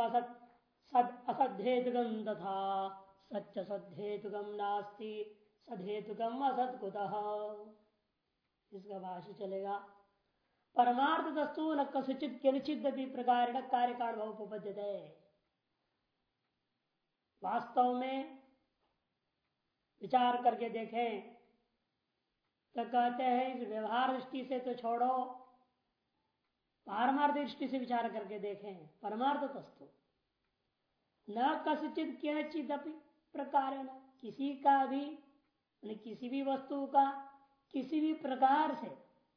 असत सद तथा। सद्धेतुकम नास्ति। असत इसका भाष्य चलेगा। परमार्थ न कसुचित प्रकार कार्य कारण भाव उपपद्यते। वास्तव में विचार करके देखें। तो कहते हैं, इस व्यवहार दृष्टि से तो छोड़ो। पारमार्थ दृष्टि से विचार करके देखें परमार्थ वस्तु न कसचित चिद प्रकार किसी का भी किसी भी वस्तु का किसी भी प्रकार से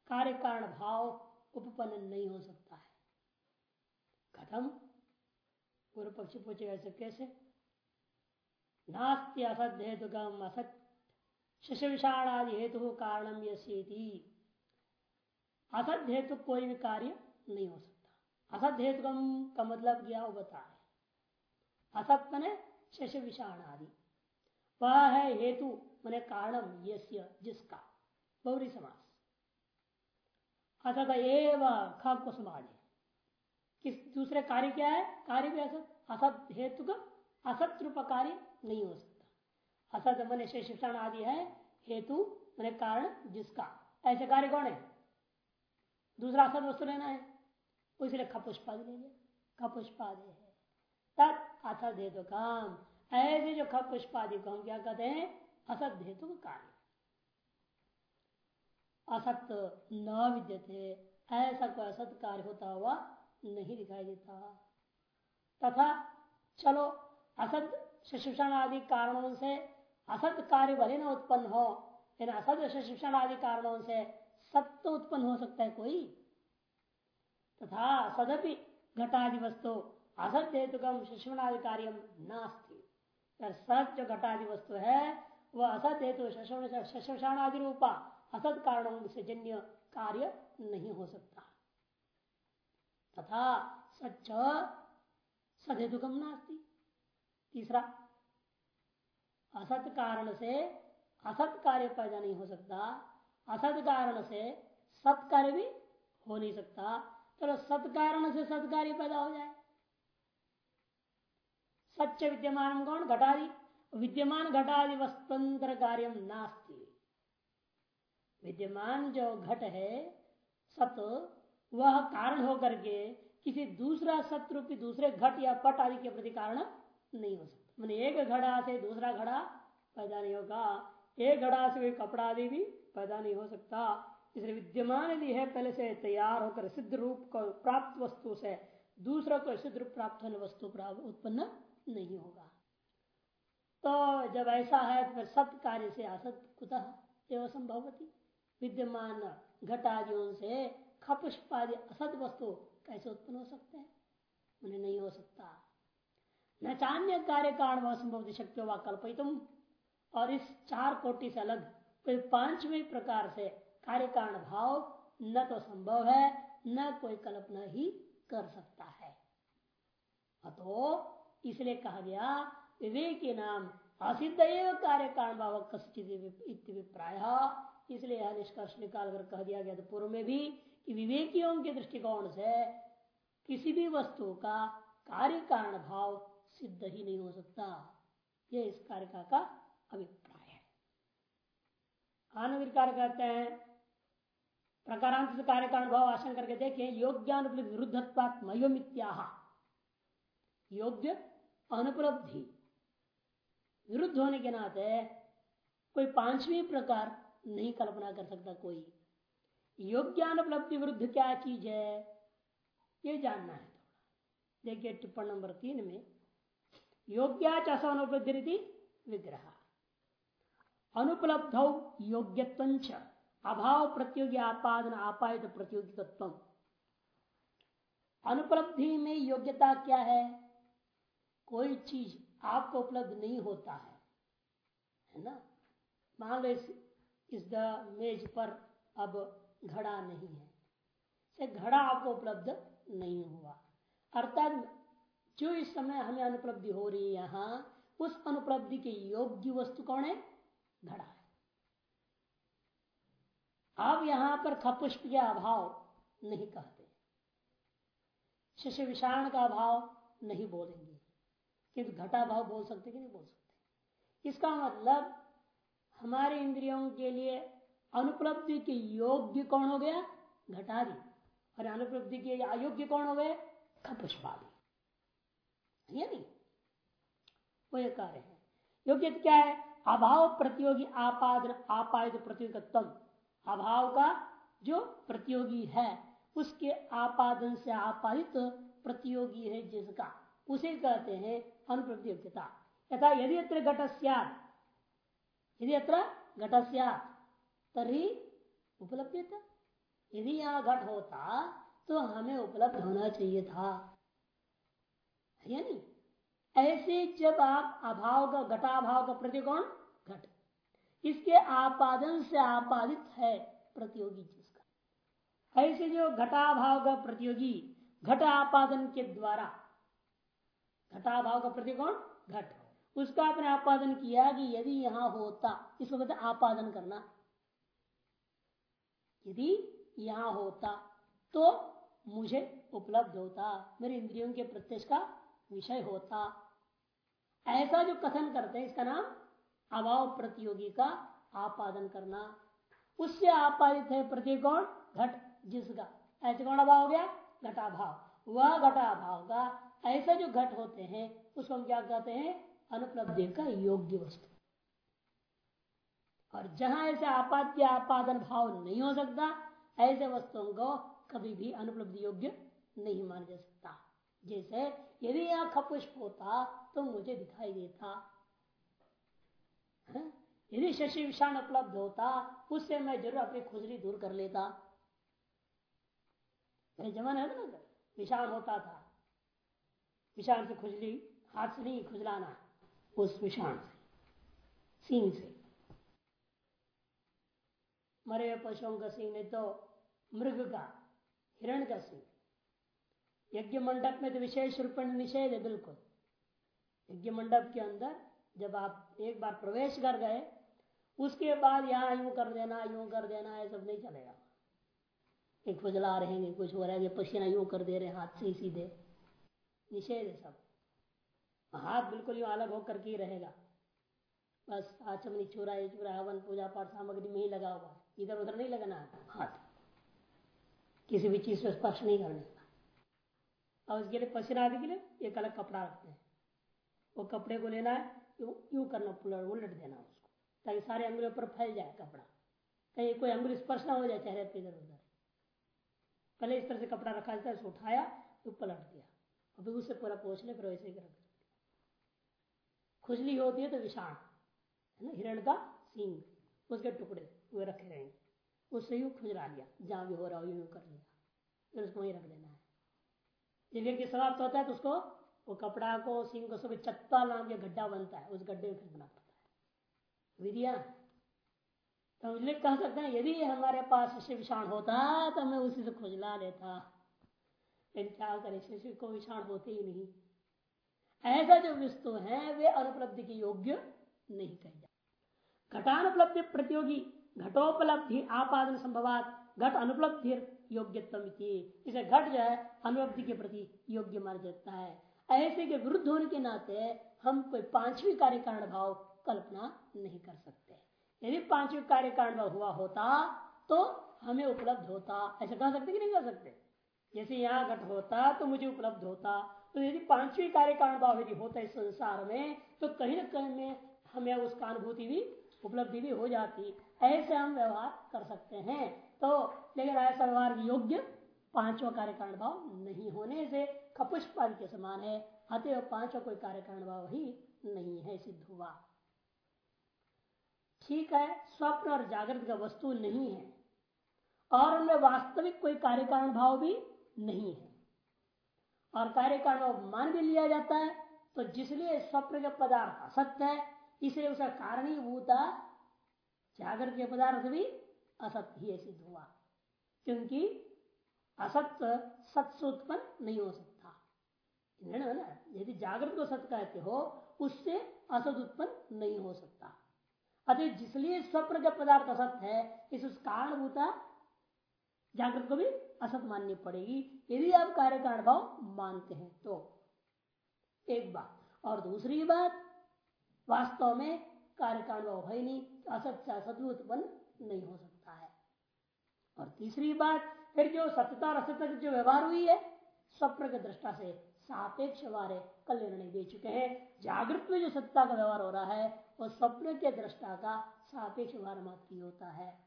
कार्य कारण भाव उपपन्न नहीं हो सकता है। खत्म पूर्व पक्षी पूछे, ऐसे कैसे? नास्ती असद हेतु असत। शश विषाणादि हेतु कारणम यसी असद हेतु कोई भी कार्य नहीं हो सकता। असत हेतु का मतलब क्या वो बताए। असत मने शश विषाण आदि वह है हेतु, मने कारणम, यस्य, जिसका। बहुरी समास। असत एव ख को समाज है किस, दूसरे कार्य क्या है? कार्य भी असत असत हेतु का असत रूप कार्य नहीं हो सकता। असत, मन शिक्षण आदि है, हेतु, मैंने कारण, जिसका। ऐसे कार्य कौन है? दूसरा असत वस्तु लेना है। इसलिए खपुष्पादि ले लिया खपुष्पादि है तत् असत हेतु काम ऐसे जो खपुष्पादि को हम क्या कहते हैं? असत हेतु कार्य असत न विद्यते, ऐसा कोई असत कार्य होता हुआ नहीं दिखाई देता। तथा चलो, असत शिक्षण आदि कारणों से असत कार्य भले न उत्पन्न हो, लेकिन असत शिक्षण आदि कारणों से सत्य उत्पन्न हो सकता है कोई? तथा सदपि घटादि वस्तु असत हेतुकम कार्य नास्ती। सत जो घटादि वस्तु है वह असत हेतु शिक्षण रूपा असत कारणों से जन्य कार्य नहीं हो सकता। तथा सच सदहेतुकम नास्ती। तीसरा असत कारण से असत कार्य पैदा नहीं हो सकता। असत कारण से सत कार्य भी हो नहीं सकता। तो सत कारण से सत कार्य पैदा हो जाए। सच्च विद्यमान कौन? घटादि विद्यमान घटादि वस्तुंत्र कार्य नास्ती। विद्यमान जो घट है, सत, वह कारण होकर के किसी दूसरा सत्रूपी, दूसरे घट या पट आदि के प्रति कारण नहीं हो सकता। मैंने एक घड़ा से दूसरा घड़ा पैदा नहीं होगा। एक घड़ा से कोई कपड़ा आदि भी पैदा नहीं हो सकता। इसलिए विद्यमान यदि है, पहले से तैयार होकर सिद्ध रूप को प्राप्त वस्तु से, दूसरा को सिद्ध रूप प्राप्त होने वस्तु उत्पन्न नहीं होगा। तो जब ऐसा है तो फिर सत्य कार्य से असत कुतः एवं संभवती। विद्यमान घटादियों से खपुष्पादि असत वस्तु कैसे उत्पन्न हो सकते हैं? उन्हें नहीं हो सकता। न चान्य कार्य कारण असंभव शक्ति व कल्पित और इस चार कोटि से अलग कोई पाँचवें प्रकार से कार्य कारण भाव न तो संभव है, न कोई कल्पना ही कर सकता है। अतो इसलिए कहा गया, विवेक नाम असिद्ध कार्य कारण भाव कश्चित प्राय इसलिए यह निष्कर्ष निकाल कर कह दिया गया पूर्व में भी कि विवेकियों के दृष्टिकोण से किसी भी वस्तु का कार्य कारण भाव सिद्ध ही नहीं हो सकता। यह इस कार्य का अभिप्राय है। आनविकार कहते हैं। प्रकारांत से कार्य कारण भाव आशंका करके देखे योग्यानुपलब्धि, विरुद्धत्वात् मयोमित्या योग्य अनुपलब्धि। विरुद्ध होने के नाते कोई पांचवी प्रकार नहीं कल्पना कर सकता कोई। योग्यानुपलब्धि विरुद्ध क्या चीज़ है, ये जानना है थोड़ा। देखिए, टिप्पण नंबर तीन में, योग्याचसनुपलब्धि विग्रह। अनुपलब्ध योग्यत्व अभाव प्रतियोगी आपादन आपादित प्रतियोगित्व अनुपलब्धि में योग्यता क्या है? कोई चीज़ आपको उपलब्ध नहीं होता है है ना? मान लो इस, इस द मेज पर अब घड़ा नहीं है। से घड़ा आपको उपलब्ध नहीं हुआ। अर्थात जो इस समय हमें अनुपलब्धि हो रही है यहाँ उस अनुपलब्धि के योग्य वस्तु कौन है? घड़ा है। अब यहाँ पर खपुष्प के अभाव नहीं कहते। शिष्य विषाण का अभाव नहीं बोलेंगे। किंतु घटा भाव बोल सकते कि नहीं बोल सकते? इसका मतलब हमारे इंद्रियों के लिए अनुपलब्धि के योग्य कौन हो गया? घटादि। और अनुपलब्धि के अयोग्य कौन हो गए? खपुष्पादि। नहीं। वो ये कार्य है। योग्य क्या है? अभाव प्रतियोगी आपादन आपादित प्रतियोगित्व अभाव का जो प्रतियोगी है, उसके आपादन से आपादित प्रतियोगी है जिसका। उसे कहते हैं अनुप्रतियोगिता। यथा यदि अत्र घट यदि अत्र घट तरी उपलब्ध यदि यहाँ घट होता तो हमें उपलब्ध होना चाहिए था। नहीं? ऐसे जब आप अभाव का, घटाभाव का प्रतिकोण घट इसके आपादन से आपादित है प्रतियोगी जिसका। ऐसे जो घटाभाव का प्रतियोगी घट आपादन के द्वारा। घटाभाव का प्रतिकोण घट। उसका आपने आपादन किया कि यदि यहाँ होता, इसको कहते आपादन करना। यदि यहाँ होता तो मुझे उपलब्ध होता, मेरे इंद्रियों के प्रत्यक्ष का विषय होता। ऐसा जो कथन करते हैं, इसका नाम अभाव प्रतियोगी का आपादन करना। उससे आपादित है प्रतिकोण घट, जिसका। ऐसे कौन अभाव हो गया? घटाभाव। वह घटाभाव का, ऐसा जो घट होते हैं, उसको हम क्या कहते हैं? अनुपलब्धि का योग्य वस्तु। और जहाँ ऐसे आपाद्य आपादन भाव नहीं हो सकता, ऐसे वस्तुओं को कभी भी अनुपलब्धि योग्य नहीं माना जा सकता। जैसे, यदि यहाँ खपुष्प होता तो मुझे दिखाई देता। यदि शशि विषाण उपलब्ध होता, उससे मैं ज़रूर अपनी खुजली दूर कर लेता। जमाना है ना विषाण होता था। विषाण से खुजली, हाथ से नहीं, खुजलाना, उस विषाण से सिंह से। मरे हुए पशुओं का सिंह नहीं तो मृग का, हिरण का सिंह यज्ञ मंडप में तो विशेष रूप निषेध है, बिल्कुल। यज्ञ मंडप के अंदर जब आप एक बार प्रवेश कर गए, उसके बाद यहाँ यूँ कर देना, यूँ कर देना, ये सब नहीं चलेगा। एक खुजला रहेंगे, कुछ हो रहा है पसीना यूँ कर दे रहे, हाथ से सीधे। निषेध है सब। हाथ बिल्कुल यूँ अलग होकर के रहेगा। बस आचमनी चूरा, ये चूरा, हवन पूजा पाठ सामग्री में ही लगा हुआ इधर उधर नहीं लगाना हाथ। किसी भी चीज़ से स्पर्श नहीं करने का। और उसके लिए पसीना आदि के लिए एक अलग कपड़ा रखते हैं। वो कपड़े को लेना है यूँ करना उलट देना उसको। ताकि सारे अंगुलों पर फैल जाए कपड़ा। कहीं कोई अंगुल स्पर्श ना हो जाए चेहरे पे इधर उधर। पहले इस तरह से कपड़ा रखा जाता है उसको उठाया तो पलट दिया। अभी उससे पूरा पोछ ले, फिर वैसे ही रख खुजली होती है तो विषाण, है ना? हिरण का सींग, उसके टुकड़े वे रखे रहेंगे। उससे यूँ खुजरा लिया। जहाँ भी हो रहा हो, यूँ कर लिया। फिर उसको वहीं रख देना है। जब व्यक्ति समाप्त होता है तो उसको वो कपड़ा को सिंह को, सब चत्ता नाम के गड्ढा बनता है, उस गड्ढे में फेंकना पड़ता है। विधिया। तो इसलिए कह सकते हैं, यदि हमारे पास शिष्य विषाण होता तो मैं उसी से खुजला लेता। लेकिन क्या करे शिष्य को विषाण होते ही नहीं। ऐसा जो वस्तु है, वे अनुपलब्धि के योग्य नहीं कह जा घटानुपलब्धि प्रतियोगी, घटोपलब्धि आपादन संभवात, घट अनुपलब्धि योग्यतम इसे घट जो है, अनुपलब्धि के प्रति योग्य माना जाता है। ऐसे के विरुद्ध होने के नाते हम कोई पांचवी कार्य कारण भाव कल्पना नहीं कर सकते। यदि पांचवी कार्य कारण भाव हुआ होता तो हमें उपलब्ध होता। ऐसा कह सकते कि नहीं कर सकते? जैसे यहाँ घट होता तो मुझे उपलब्ध होता। तो यदि पांचवी कार्य कारण भाव यदि होता इस संसार में तो कहीं ना कहीं में हमें उसका अनुभूति भी, उपलब्धि भी हो जाती। ऐसे हम व्यवहार कर सकते हैं। तो लेकिन ऐसा व्यवहार योग्य पांचवा कार्य कारण भाव नहीं होने से खपुष्पाद के समान है। अतः पांचवा कोई कार्य कारण भाव ही नहीं है, सिद्ध हुआ। ठीक है, स्वप्न और जागृत का वस्तु नहीं है। और उनमें वास्तविक कोई कार्य कारण भाव भी नहीं है। और कार्य कारण भाव मान भी लिया जाता है तो जिसलिए स्वप्न का पदार्थ असत्य है, इसलिए उसका कारणीभूता जागृत के पदार्थ भी असत्य ही सिद्ध हुआ। क्योंकि असत्य सत्य उत्पन्न नहीं हो सकता। ना यदि जागृत को सत्य कहते हो, उससे असत उत्पन्न नहीं हो सकता। अतः जिसलिए स्वप्न का पदार्थ असत्य है, इस उस कारणभूता जागृत को भी असत माननी पड़ेगी। यदि आप कार्य कारण भाव मानते हैं तो एक बात। और दूसरी बात, वास्तव में कार्य कारण भाव है नहीं असत से असत भी उत्पन्न नहीं हो सकता है। और तीसरी बात, फिर जो सत्यता और असत्य जो व्यवहार हुई है, स्वप्न के दृष्टा से सापेक्ष है कल निर्णय दे चुके हैं। जागृत में जो सत्ता का व्यवहार हो रहा है, वो स्वप्न के दृष्टा का सापेक्ष व्यवहार मात्र होता है।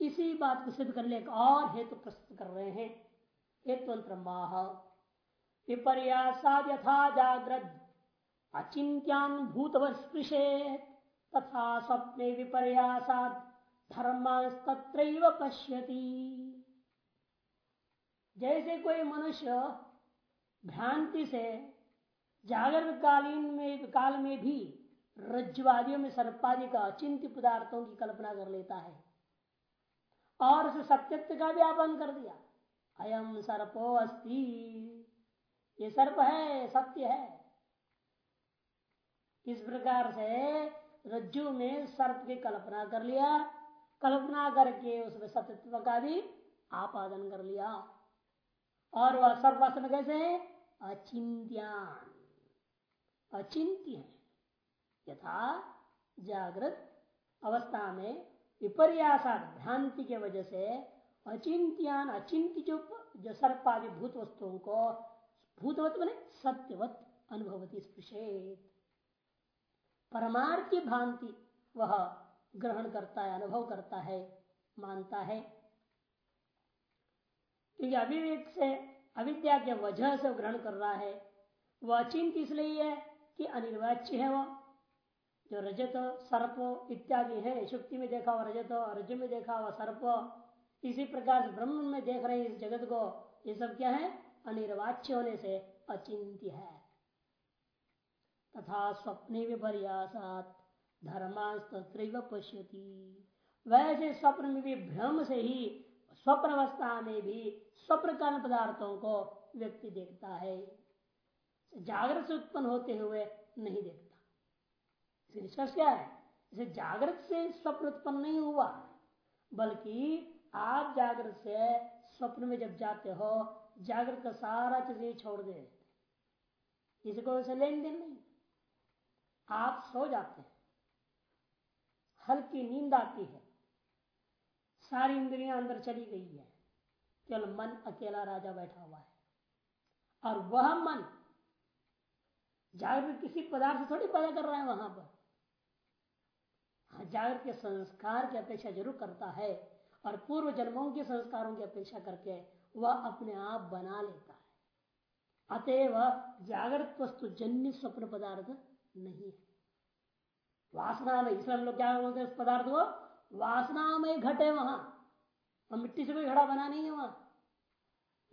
इसी बात को सिद्ध करने एक और हेतु प्रस्तुत कर रहे हैं। हेतुअंतर माह। विपर्यासाद यथा जागृत अचिंत्यान भूतव स्पृशे तथा स्वप्ने विपर्यासाद। धर्म पश्यति। जैसे कोई मनुष्य भ्रांति से जागृत कालीन में, काल में भी रज्जुवादियों में सर्पादि का अचिंत्य पदार्थों की कल्पना कर लेता है और उसे सत्यत्व का भी आपन कर दिया। अयम सर्पो अस्ति। ये सर्प है सत्य है। इस प्रकार से रज्जु में सर्प की कल्पना कर लिया। कल्पना करके उसमें सत्यत्व का भी आपादन कर लिया। और वह सर्ववास्तव में कैसे है? अचिंत्यान। अचिंत्य है। यथा जागृत अवस्था में विपर्यासा भ्रांति के वजह से अचिंत्यान, अचिंत्य जो जो सर्पादि भूत वस्तुओं को, भूतवत बने, सत्यवत अनुभवती स्पृशेत। परमार्थी भ्रांति वह ग्रहण करता है, अनुभव करता है, मानता है। क्योंकि अभिवेक से, अविद्या के वजह से ग्रहण कर रहा है। वह अचिंत इसलिए है कि अनिर्वाच्य है वह। जो रजत, सर्प इत्यादि है, शुक्ति में देखा हुआ रजत, रज में देखा हुआ सर्प, इसी प्रकार से ब्रह्म में देख रहे इस जगत को, ये सब क्या है? अनिर्वाच्य होने से अचिंत्य है। तथा स्वप्ने विपर्यासात धर्मास्त्र पश्यति। वैसे स्वप्न में भी भ्रम से ही स्वप्न अवस्था में भी स्वप्न काल पदार्थों को व्यक्ति देखता है। जागृत से उत्पन्न होते हुए नहीं देखता। निष्कर्ष क्या है? इसे जागृत से स्वप्न उत्पन्न नहीं हुआ, बल्कि आप जागृत से स्वप्न में जब जाते हो, जागृत का सारा चीज़ छोड़ दे इसको लेन देन नहीं। आप सो जाते हैं। हल्की नींद आती है। सारी इंद्रियाँ अंदर चली गई है। केवल मन अकेला राजा बैठा हुआ है। और वह मन जागृत किसी पदार्थ से थोड़ी पैदा कर रहा है वहाँ पर। हाँ जागृत के संस्कार की अपेक्षा ज़रूर करता है और पूर्व जन्मों के संस्कारों की अपेक्षा करके वह अपने आप बना लेता है। अतएव जागृत वस्तु जन्य स्वप्न पदार्थ नहीं है। वासना में इसलिए हम लोग क्या बोलते हैं? पदार्थ को वासना में घट है वहाँ। और मिट्टी से कोई घड़ा बना नहीं है वहाँ।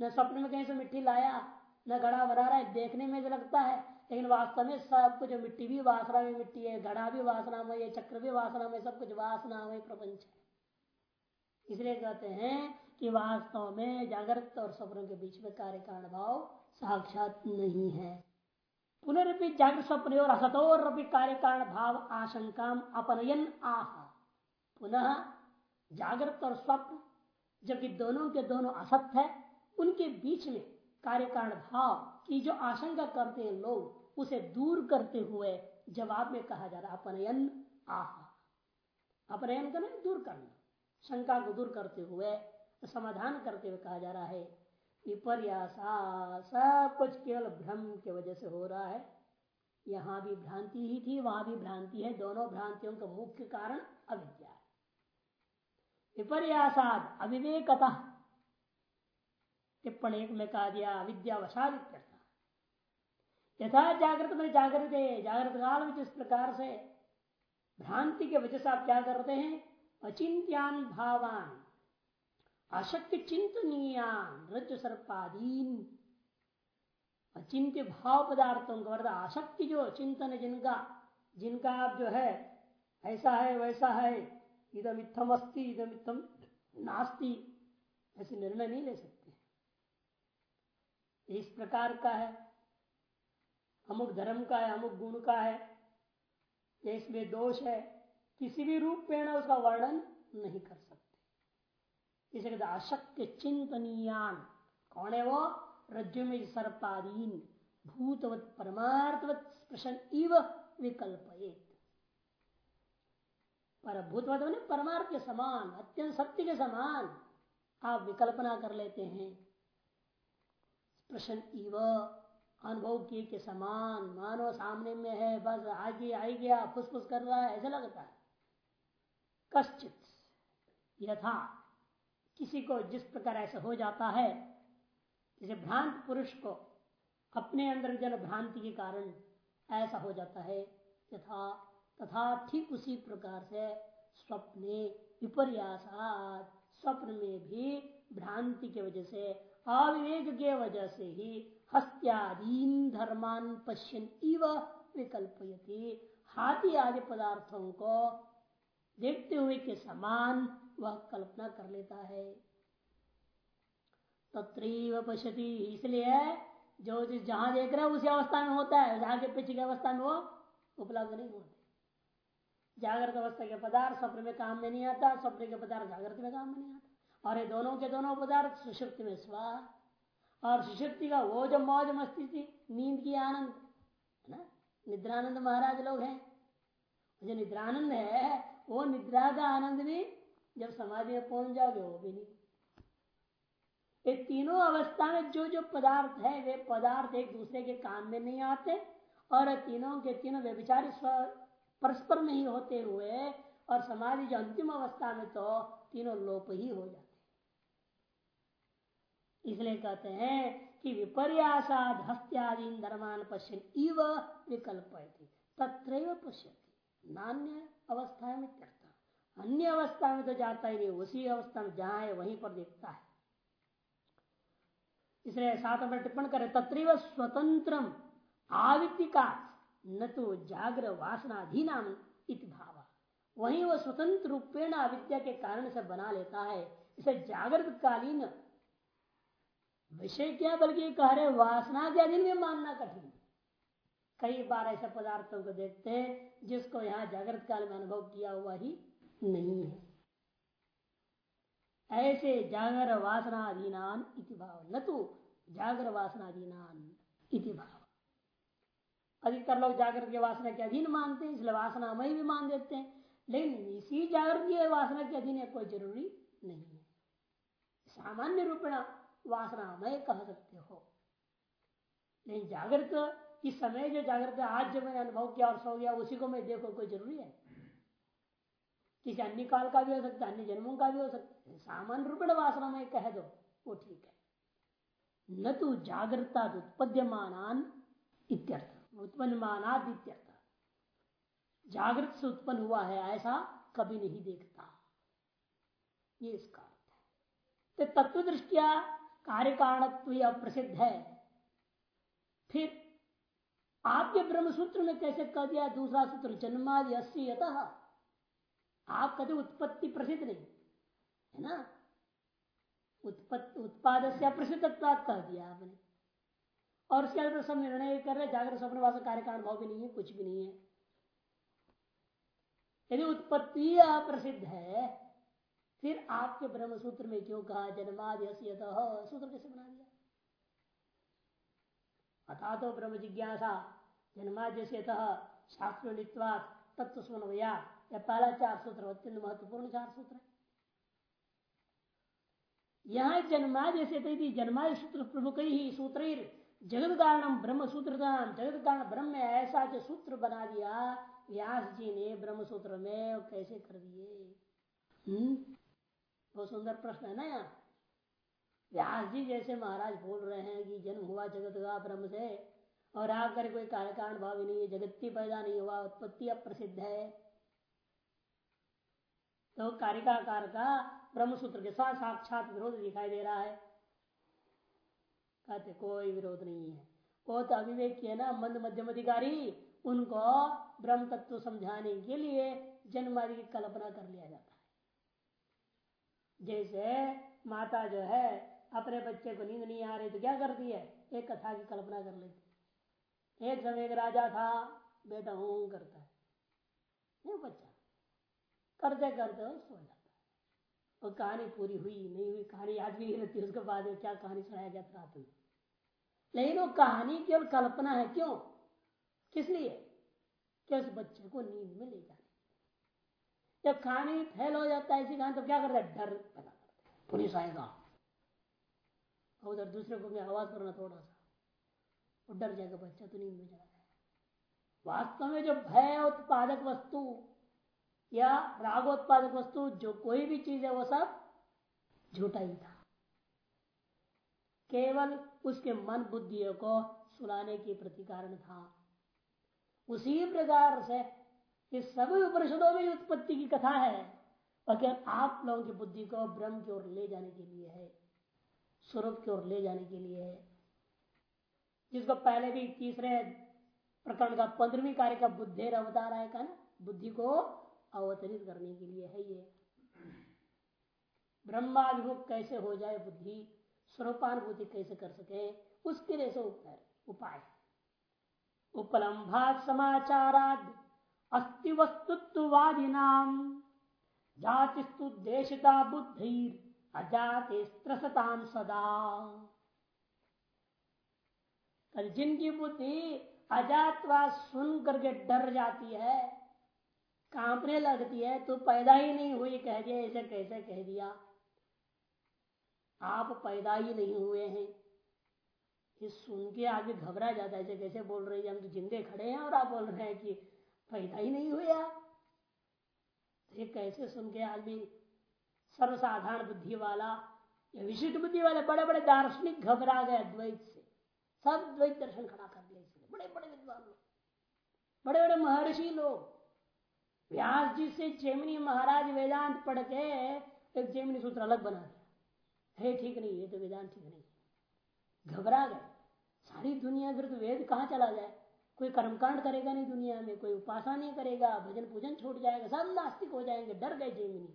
न स्वप्न में कहीं से मिट्टी लाया, न घड़ा बना रहा है, देखने में जो लगता है, लेकिन वास्तव में सब कुछ मिट्टी भी वासना में मिट्टी है, घड़ा भी वासना में चक्र भी वासना में सब कुछ वासना में प्रपंच है। इसलिए कहते हैं कि वास्तव में जागृत और स्वप्न के बीच में कार्य कारण भाव साक्षात नहीं है। पुनरपि जागृत स्वप्न और असतोर कार्य कारण भाव आशंका अपनयन आह। पुनः जागृत और स्वप्न, जबकि दोनों के दोनों असत है, उनके बीच में कार्य कारण भाव की जो आशंका करते हैं लोग, उसे दूर करते हुए जवाब में कहा जा रहा अपनयन, आह। अपनयन करना दूर करना। शंका को दूर करते हुए, समाधान करते हुए कहा जा रहा है, विपर्यासा, सब कुछ केवल भ्रम के वजह से हो रहा है। यहाँ भी भ्रांति ही थी, वहाँ भी भ्रांति है, दोनों भ्रांतियों का मुख्य कारण अविद्या। विपर्यासाद अविवेकता। टिप्पणी में कहा दिया अविद्यावशाद यथा जागृत में जागृत है जागृत काल में जिस प्रकार से भ्रांति के वजह से आप क्या करते हैं? अचिंत्यान भावान अशक्ति चिंतनीयान रज सर्पादीन। अचिंत्य भाव पदार्थों का अर्थ आशक्ति जो, चिंतन जिनका जिनका आप जो है, ऐसा है, वैसा है इधम अस्थि इधम नास्ति, ऐसे निर्णय नहीं ले सकते। इस प्रकार का है, अमुक धर्म का है, अमुक गुण का है या इसमें दोष है, किसी भी रूप में ना उसका वर्णन नहीं कर सकते। इसे कहते अशक्य चिंतनीयान। कौन है वो? रज्जु में सर्पादीन, भूतवत परमार्थवत स्पृशन इव विकल्प पर भूतवत मैंने परमार्थ के समान, अत्यंत सत्य के समान आप विकल्पना कर लेते हैं। स्पृशन इव, अनुभव किए के समान मानो सामने में है, बस आगे आई गया फुसफुस कर रहा है, ऐसा लगता है। कश्चित, यथा, किसी को जिस प्रकार ऐसा हो जाता है, जैसे भ्रांत पुरुष को अपने अंदर जन भ्रांति के कारण ऐसा हो जाता है, यथा तथा ठीक उसी प्रकार से स्वप्ने विपर्यासात स्वप्न में भी भ्रांति के वजह से, अविवेक के वजह से ही हस्त्यादीन धर्मान पश्यन इव विकल्पयति। हाथी आदि पदार्थों को देखते हुए के समान वह कल्पना कर लेता है। तत्रीव पश्यति, इसलिए जो जहाँ देख रहा है, उसी अवस्था में होता है। जहाँ के पीछे की अवस्था में वो उपलब्ध नहीं होते। जागृत अवस्था के पदार्थ स्वप्न में काम में नहीं आता, स्वप्न के पदार्थ जागृत में काम में नहीं आता। और ये दोनों के दोनों पदार्थ सुषुप्ति में स्वाह और सुषुप्ति का वो जो मौज मस्ती थी, नींद की आनंद, है ना? निद्रानंद महाराज लोग हैं। जो निद्रानंद है, वो निद्रा का आनंद भी जब समाधि में पहुँच जाओगे, वो भी नहीं। ये तीनों अवस्था में जो जो पदार्थ है, वे पदार्थ एक दूसरे के काम में नहीं आते, और तीनों के तीनों व्यभिचारी परस्पर में ही होते हुए और समाधि जो अंतिम अवस्था में तो तीनों लोप ही हो जाते इसलिए कहते हैं कि विपर्यासाद हस्त्यादि धर्मान पश्य इव विकल्प तत्र पश्यति। नान्य अवस्था में त्यक्ता। अन्य अवस्था में तो जाता ही नहीं, उसी अवस्था में जहाँ है वहीं पर देखता है। इसलिए सात टिप्पण करे तत्व स्वतंत्र आवित्तिका न तो जागर वासनाधीनाम इत भाव। वही वह स्वतंत्र रूपेण अविद्या के कारण से बना लेता है। इसे जागृत कालीन विषय क्या, बल्कि कह रहे वासना के अधीन में मानना कठिन। कई बार ऐसे पदार्थों को देखते हैं, जिसको यहाँ जागृत काल में अनुभव किया हुआ ही नहीं है। ऐसे जागर वासनाधीनान इति भाव। न तो जागर वासनाधीनान इति भाव। अधिकतर लोग जागृत वासना के अधीन मानते हैं, इसलिए वासनामय भी मान देते हैं। लेकिन इसी जागृत वासना के अधीन कोई ज़रूरी नहीं है। सामान्य रूपेण वासनामय कह सकते हो। लेकिन जागृत, इस समय जो जागृत आज जो मैंने अनुभव किया और सो गया, उसी को मैं देखो, कोई ज़रूरी है? किसी अन्य काल का भी हो सकता है, अन्य जन्मों का भी हो सकता है। सामान्य रूपेण वासना में कह दो, वो ठीक है। न तो जागृता उत्पद्यमान इत्यर्थ। उत्पन्न मानादित्यर्थ जागृत से उत्पन्न हुआ है, ऐसा कभी नहीं देखता। ये इसका अर्थ है। तो तत्व दृष्टिया कार्य कारण प्रसिद्ध है। फिर आपके ब्रह्म सूत्र में कैसे कह दिया? दूसरा सूत्र, जन्मादि अस्सी यत। आप कभी उत्पत्ति प्रसिद्ध नहीं, है ना? उत्पत्ति उत्पाद से अप्रसिद्ध कह दिया आपने। और उसके आधार सब निर्णय कर रहे जागृत स्वप्न वास कार्य कारण भाव भी नहीं है, कुछ भी नहीं है। यदि उत्पत्ति अप्रसिद्ध है, फिर आपके ब्रह्म सूत्र में क्यों कहा जन्मादि सूत्र कैसे बना दिया? अथा तो ब्रह्म जिज्ञासा जन्माद्य शास्त्र नित्वात तत्व सुनवया यह पहला चार सूत्र अत्यंत महत्वपूर्ण चार सूत्र है। यहाँ जन्माद्य से सूत्र प्रमुख ही सूत्र जगत कारण ब्रह्म सूत्र जगत कारण ब्रह्म में ऐसा जो सूत्र बना दिया। व्यास जी ने ब्रह्म सूत्र में कैसे कर दिए? हम्म? बहुत सुंदर प्रश्न है ना यहाँ। व्यास जी जैसे महाराज बोल रहे हैं कि जन्म हुआ जगत का ब्रह्म से, और आकर कोई कार्य कारण भाव ही नहीं है जगत पैदा नहीं हुआ, उत्पत्ति अब प्रसिद्ध है। तो कारिकाकार का ब्रह्म सूत्र के साथ साक्षात विरोध दिखाई दे रहा है। कहते कोई विरोध नहीं है। वो तो अविवेक है ना, मंद मध्यम अधिकारी। उनको ब्रह्म तत्व समझाने के लिए जन्मादि की कल्पना कर लिया जाता है। जैसे माता जो है, अपने बच्चे को नींद नहीं आ रही तो क्या करती है? एक कथा की कल्पना कर लेती एक समय एक राजा था, बेटा हूँ करता है। नहीं बच्चा करते करते सो जाता है। और कहानी पूरी हुई, नहीं हुई कहानी याद भी नहीं रहती, उसके बाद में क्या कहानी सुनाया जाता रात में? लेकिन वो कहानी केवल कल्पना है क्यों? किस लिए? कि उस बच्चे को नींद में ले जाने। जब कहानी फैल हो जाता है इसी कहानी तो क्या करता है? डर पैदा करता है। पुलिस आएगा। उधर दूसरे को भी आवाज़ करना थोड़ा सा। वो डर जाएगा, बच्चा तो नींद में जा रहा है। वास्तव में जो भय उत्पादक वस्तु या रागोत्पादक वस्तु, जो कोई भी चीज़ है, वो सब झूठा ही था। केवल उसके मन बुद्धियों को सुनाने के प्रति कारण था। उसी प्रकार से इस सभी उपनिषदों में उत्पत्ति की कथा है क्या आप लोगों की बुद्धि को ब्रह्म की ओर ले जाने के लिए है, स्वरूप की ओर ले जाने के लिए है। जिसको पहले भी तीसरे प्रकरण का पंद्रहवीं कार्य का बुद्धेर अवतार आएगा ना, बुद्धि को अवतरित करने के लिए है ये। ब्रह्माभिमुख कैसे हो जाए बुद्धि? स्वरूपानुभूति कैसे कर सके? उसके लिए से उपाय। उपलम्भात समाचाराद अस्ति वस्तुत्ववादी नाम जातिस्तु देशता बुद्धिर, अजाते स्त्रसताम सदा। जिनकी बुद्धि अजातवा सुन करके डर जाती है, कांपने लगती है तो पैदा ही नहीं हुई, कह दिया, ऐसे कैसे कह दिया। आप पैदा ही नहीं हुए हैं। ये सुन के आगे घबरा जाता है कैसे बोल रहे हैं, हम तो जिंदे खड़े हैं और आप बोल रहे हैं कि पैदा ही नहीं हुए आप। तो ये कैसे सुन के आदमी सर्वसाधारण बुद्धि वाला, या विशिष्ट बुद्धि वाले बड़े बड़े दार्शनिक घबरा गए द्वैत से। सब द्वैत दर्शन खड़ा कर दिया इसलिए बड़े बड़े विद्वान लोग बड़े बड़े महर्षि लोग। व्यास जी से जेमिनी महाराज वेदांत पढ़ के एक जेमिनी सूत्र अलग बना दिया। है ठीक नहीं, ये तो वेदांत ठीक नहीं घबरा गए। सारी दुनिया फिर तो वेद कहाँ चला जाए? कोई कर्मकांड करेगा नहीं दुनिया में, कोई उपासना नहीं करेगा, भजन पूजन छूट जाएगा, सब नास्तिक हो जाएँगे, डर गए जेमिनी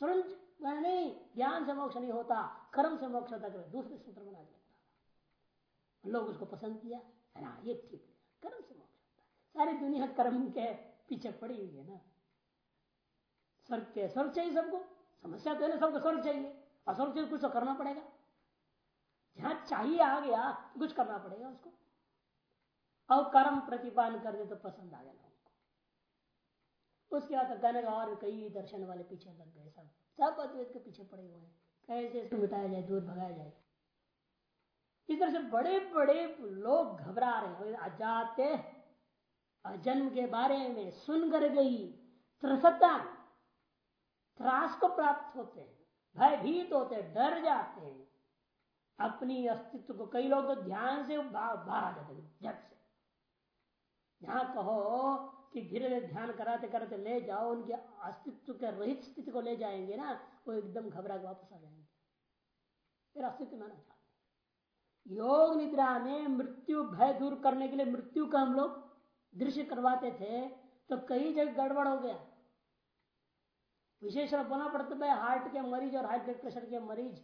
तुरंत नहीं, ज्ञान से मोक्ष नहीं होता, कर्म से मोक्ष होता दूसरे सूत्र बना दिया लोग उसको पसंद किया हाँ ये ठीक कर्म से मोक्ष होता सारी दुनिया कर्म के पीछे पड़ी हुई है ना। स्वर्ग के स्वर्ग चाहिए सबको, समस्या तो ना सबको स्वर्ग चाहिए। और स्वर्ग कुछ तो करना पड़ेगा। जहाँ चाहिए आ गया तो कुछ करना पड़ेगा उसको। और कर्म प्रतिपादन कर दे तो पसंद आ गया उनको उसके बाद तो कहने का और कई दर्शन वाले पीछे लग गए सब। सब अद्वैत के पीछे पड़े हुए हैं। कैसे इसको मिटाया जाए, दूर भगाया जाए। इस तरह से बड़े बड़े लोग घबरा रहे हैं। अजाते जन्म के बारे में सुनकर गई त्रसता त्रास को प्राप्त होते हैं। भयभीत होते, डर जाते हैं। अपनी अस्तित्व को कई लोग तो ध्यान से बाहर आ जाते झट से। जहाँ कहो कि धीरे धीरे ध्यान कराते कराते ले जाओ, उनके अस्तित्व के रहित स्थिति को ले जाएँगे ना, वो एकदम घबरा के वापस आ जाएँगे। फिर अस्तित्व माना चाहते योग निद्रा में मृत्यु, भय दूर करने के लिए मृत्यु का हम लोग दृश्य करवाते थे तो कई जगह गड़बड़ हो गया। विशेष बोलना पड़ता है हार्ट के मरीज़ और हाई ब्लड प्रेशर के मरीज़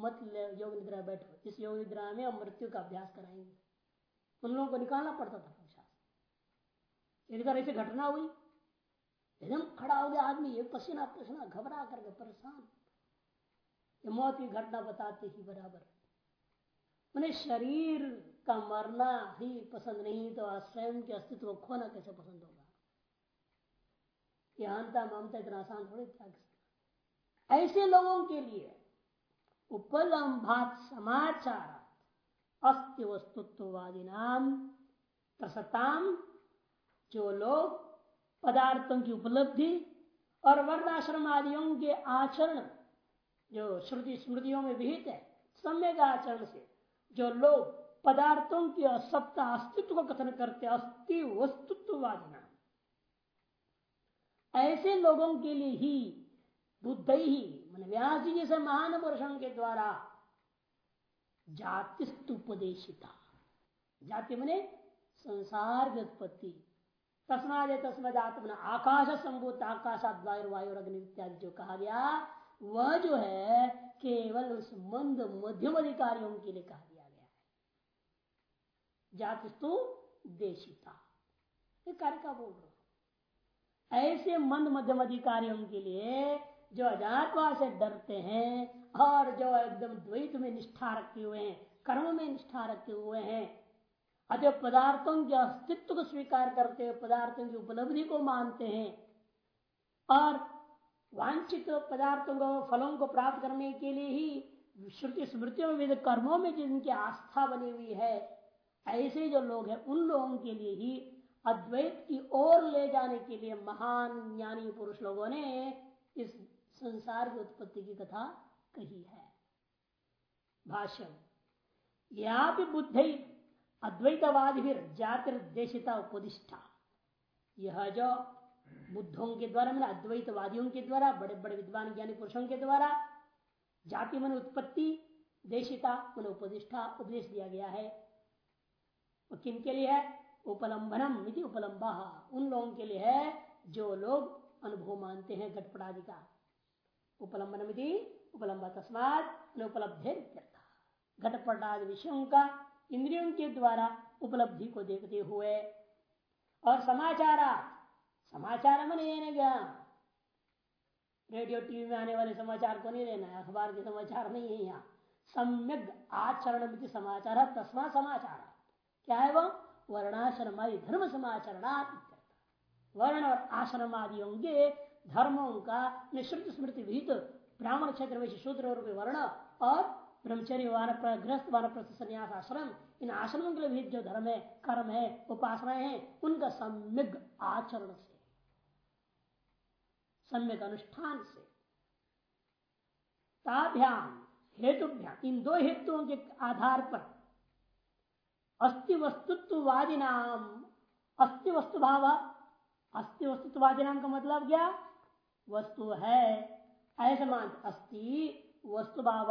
मत योग निद्रा बैठो। इस योग निद्रा में हम मृत्यु का अभ्यास कराएँगे। उन लोगों को निकालना पड़ता था एक बार ऐसी घटना हुई। एकदम खड़ा हो गया आदमी, ये पसीना पसीना घबरा करके परेशान। ये मौत की घटना बताते ही बराबर। उन्हें शरीर का मरना ही पसंद नहीं तो स्वयं के अस्तित्व खोना कैसे पसंद होगा? अंता ममता इतना आसान थोड़ी त्याग ऐसे लोगों के लिए उपलम्भात समाचार अस्ति वस्तुत्ववादी नाम प्रसताम जो लोग पदार्थों की उपलब्धि और वर्णाश्रम आदियों के आचरण, जो श्रुति स्मृतियों में विहित है, सम्यक आचरण से, जो लोग पदार्थों की असत्ता अस्तित्व को कथन करते अस्थि वस्तुत्ववादी ऐसे लोगों के लिए ही, बुद्ध ही, मान व्यास जी जैसे महान पुरुषों के द्वारा जाति जातिस्तुपदेशिता। जाति मने संसार की उत्पत्ति तस्माद तस्मद आत्मन आकाश संभूत आकाशात वायु वायु अग्नि इत्यादि जो कहा गया, वह जो है केवल उस मंद, मध्यम अधिकारियों के लिए कहा दिया गया है। जातिस्तु देशिता कार्य का बोल रहा ऐसे मंद मध्यम अधिकारियों के लिए जो अजातवा से डरते हैं और जो एकदम द्वैत में निष्ठा रखे हुए हैं, कर्म में निष्ठा रखे हुए हैं अजय पदार्थों के अस्तित्व को स्वीकार करते हुए पदार्थों की उपलब्धि को मानते हैं, और वांछित पदार्थों को, फलों को प्राप्त करने के लिए ही श्रुति स्मृतियों में कर्मों में जिनकी आस्था बनी हुई है, ऐसे जो लोग हैं, उन लोगों के लिए ही अद्वैत की ओर ले जाने के लिए महान ज्ञानी पुरुष लोगों ने इस संसार की उत्पत्ति की कथा कही है। भाष्य यहाँ भी बुद्ध अद्वैतवादी भी जातिर्देशिता उपदिष्टा। यह जो बुद्धों के द्वारा मैंने अद्वैतवादियों के द्वारा बड़े बड़े विद्वान ज्ञानी पुरुषों के द्वारा जाति मन उत्पत्ति, देशिता मन उपदिष्टा उपदेश दिया गया है। वो किन के लिए है? उपलम्बनम इति उपलम्बा उन लोगों के लिए है जो लोग अनुभव मानते हैं घटपटादि का। उपलम्बनम उपलम्बा तस्मात उपलब्धि घटपटादि विषयों का इंद्रियों के द्वारा उपलब्धि को देखते हुए। और समाचार समाचार में नहीं गया रेडियो, टीवी में आने वाले समाचार को नहीं लेना है, अखबार के समाचार नहीं है यहाँ। सम्यक आचरण समाचार है तस्मा समाचार क्या है वो? वर्णाश्रम आदि धर्म समाचरणात् वर्ण और आश्रम आदि होंगे, धर्मों का निश्चित स्मृति विहित ब्राह्मण क्षेत्र में शूद्र और वर्ण और ब्रह्मचर्य वानप्रस्थ संन्यास आश्रम, इन आश्रमों के विहित जो धर्म है, कर्म है, उपासनाएँ हैं, उनका सम्यक आचरण से, सम्यक अनुष्ठान से। ताभ्याम हेतुभ्याम इन दो हेतुओं के आधार पर अस्थि वस्तुत्ववादी नाम अस्थि वस्तु भाव अस्थि वस्तुत्ववादी नाम का मतलब क्या? वस्तु है, ऐसे मान अस्थि वस्तु भाव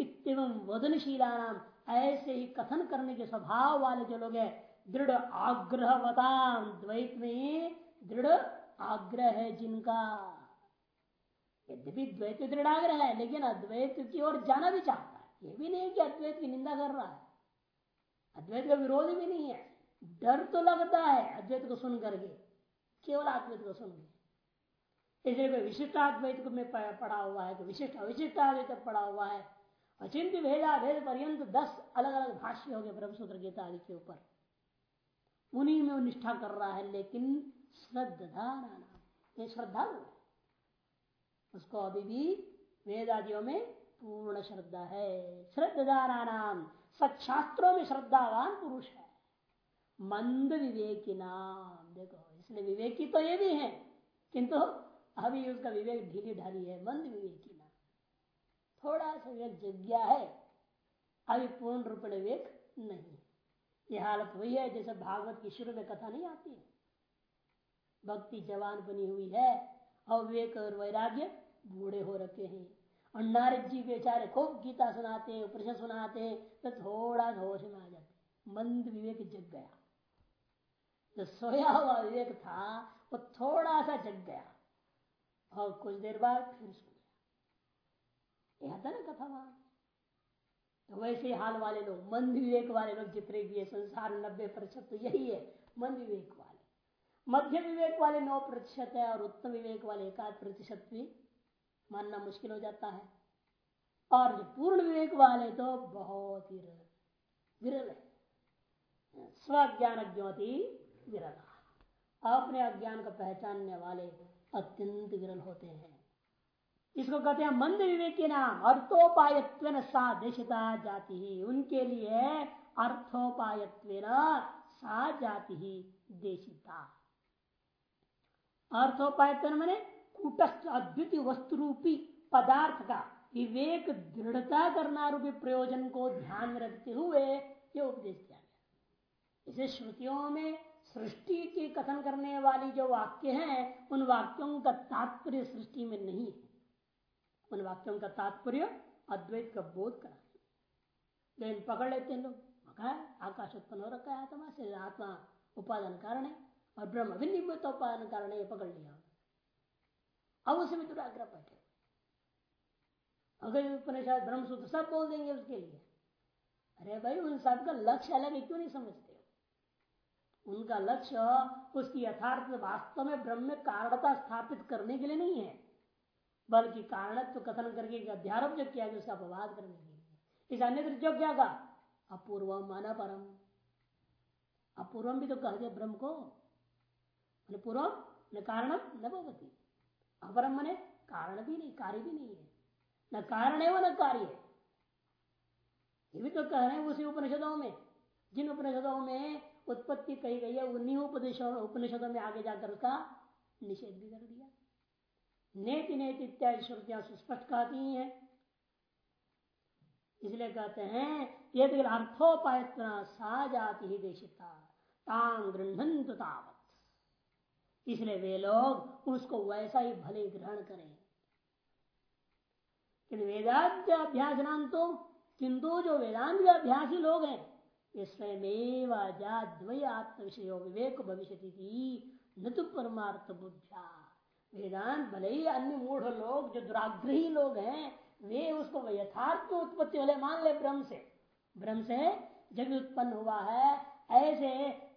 इतम वदनशीला नाम ऐसे ही कथन करने के स्वभाव वाले जो लोग हैं, दृढ़ आग्रहवताम, द्वैत में दृढ़ आग्रह है जिनका। यद्यपि द्वैत दृढ़ आग्रह है, लेकिन अद्वैत की ओर जाना भी चाहता है। ये भी नहीं कि अद्वैत की निंदा कर रहा है। अद्वैत का विरोध भी नहीं है। डर तो लगता है अद्वैत को सुन करके केवल अद्वैत को सुन के। इसलिए कोई विशिष्टाद्वैत को में पढ़ा हुआ है, कोई विशिष्ट अविशिष्टाद्वैत पढ़ा हुआ है, अचिंत भेदा भेद पर्यंत दस अलग अलग भाष्य हो गए ब्रह्मसूत्र गीता आदि के ऊपर। उन्हीं में वो निष्ठा कर रहा है, लेकिन श्रद्धा ये श्रद्धा उसको अभी भी वेदादियों में पूर्ण श्रद्धा है। श्रद्धारा नाम। सत्शास्त्रों में श्रद्धावान पुरुष है। मंद विवेकी नाम, देखो, इसलिए विवेकी तो ये भी है, किंतु अभी उसका विवेक ढीली ढाली है, मंद विवेकी नाम। थोड़ा सा विवेक जग्या है, अभी पूर्ण रूप में विवेक नहीं ये हालत वही है, जैसे भागवत की शुरू में कथा नहीं आती है। भक्ति जवान बनी हुई है, और विवेक और वैराग्य बूढ़े हो रखे हैं। और नारद जी बेचारे खूब गीता सुनाते, उपनिषद सुनाते तो थोड़ा होश में आ जाते। मंद विवेक जग गया। जो सोया हुआ विवेक था, वो थोड़ा सा जग गया। और कुछ देर बाद फिर सो गया। यह था ना कथा वहाँ। तो वैसे हाल वाले लोग, मंद विवेक वाले लोग जितने भी है, संसार नब्बे प्रतिशत तो यही है, मंद विवेक वाले। मध्य विवेक वाले नौ प्रतिशत है और उत्तम विवेक वाले एकाध प्रतिशत भी मानना मुश्किल हो जाता है। और जो पूर्ण विवेक वाले तो बहुत ही विरल है। स्वज्ञान ज्योति विरल। अपने अज्ञान को पहचानने वाले अत्यंत विरल होते हैं। इसको कहते हैं मंद विवेक के नाम। अर्थोपायत्व सादेशता जाति ही। उनके लिए अर्थोपायत्व सा जाति ही देशिता। अर्थोपायत्व मैंने कूटस्थ अद्वितीय वस्तु रूपी पदार्थ का विवेक, दृढ़ता करना रूपी प्रयोजन को ध्यान में रखते हुए ये उपदेश किया गया। इसे श्रुतियों में सृष्टि के कथन करने वाली जो वाक्य हैं, उन वाक्यों का तात्पर्य सृष्टि में नहीं है। उन वाक्यों का तात्पर्य अद्वैत का बोध करा लेकिन पकड़ लेते हैं लोग। आकाश उत्पन्न हो रखा है, आत्मा से आत्मा उपादान कारण है, और ब्रह्म विनिमित उपादान कारण है पकड़ लिया। अब उसे भी दुराग्रह बैठे। अगर उपनिषद, ब्रह्मसूत्र सब बोल देंगे उसके लिए। अरे भाई, उन सब का लक्ष्य अलग है, क्यों नहीं समझते उनका लक्ष्य उसकी यथार्थ वास्तव में ब्रह्म में कारणता स्थापित करने के लिए नहीं है, बल्कि कारणत्व कथन करके अध्यारोप जो किया गया, उसका अपवाद करने के लिए। इस अन्य जो क्या कहा? अपूर्वम अनपरम। अपूर्वम भी तो कह दिया ब्रह्म को। पूर्वम न कारणम न भवती। अपरम मने कारण भी नहीं, कार्य भी नहीं है। न कारण है वो, न कार्य है। ये भी तो कह रहे हैं उसी उपनिषदों में। जिन उपनिषदों में उत्पत्ति कही गई है, उन्हीं उपनिषदों उपनिषदों में आगे जाकर उसका निषेध भी कर दिया। नेति नेति इत्यादि श्रुतियाँ सुस्पष्ट कहती हैं। इसलिए कहते हैं, यदि अर्थोपाय सा जाति ही देशिता तांग गृहंत तावत। इसलिए वे लोग उसको वैसा ही भले ग्रहण करें। वेदांत अभ्यास तो किंतु जो वेदांत अभ्यासी लोग हैं ये स्वयं आत्म विषय विवेक भविष्य न तो परमार्थ बुद्धिया वेदांत भले ही अन्य मूढ़ लोग, जो दुराग्रही लोग हैं, वे उसको यथार्थ उत्पत्ति वाले मान ले ब्रह्म से। ब्रह्म से जब उत्पन्न हुआ है, ऐसे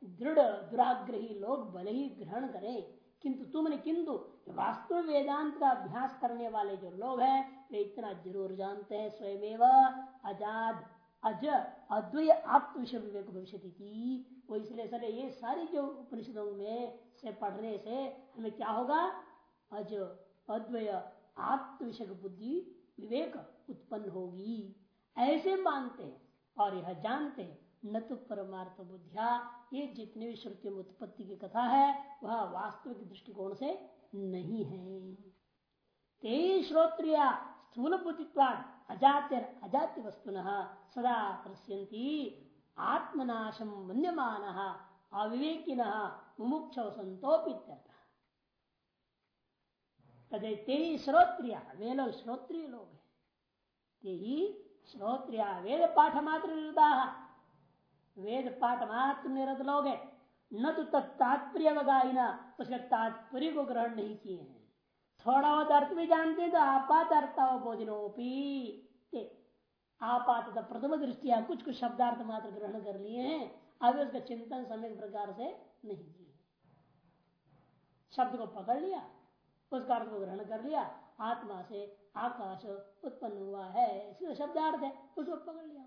दृढ़ दुराग्रही लोग भले ही ग्रहण करें, किंतु तुमने किंतु वास्तव वेदांत का अभ्यास करने वाले जो लोग हैं, वे इतना ज़रूर जानते हैं स्वयं अजाद, अज, अद्वय आत्म विषय विवेक भविष्य की। वो इसलिए सर, ये सारी जो उपनिषदों में से पढ़ने से हमें क्या होगा? अज, अद्वय आत्म विषय बुद्धि विवेक उत्पन्न होगी। ऐसे मानते हैं और यह जानते हैं। न तो परमार्थ बुद्धिया। ये जितने भी श्रुति में उत्पत्ति की कथा है, वह वास्तविक दृष्टिकोण से नहीं है। ते श्रोत्रिया स्थूल बुद्धित्वाद अजात्य अजाति वस्तु सदा प्रश्यंती आत्मनाशम मन्यमान, अविवेकिन, मुमुक्ष संतोपित ते श्रोत्रिय वे लोग श्रोत्रिय लोग हैं। ते ही श्रोत्रिय वेद पाठ मात्र वेद पाठ मात्र निरत लोग है न तो तात्पर्य वगाई उसके तात्पर्य को ग्रहण नहीं किए हैं। थोड़ा बहुत अर्थ भी जानते तो आपात अर्थ भोजनोपी आपात प्रथम दृष्टिया कुछ कुछ शब्दार्थ मात्र ग्रहण कर लिए हैं अभी उसका चिंतन समय प्रकार से नहीं किए शब्द को पकड़ लिया, उसका अर्थ को ग्रहण कर लिया, आत्मा से आकाश उत्पन्न हुआ है शब्दार्थ है, उसको पकड़ लिया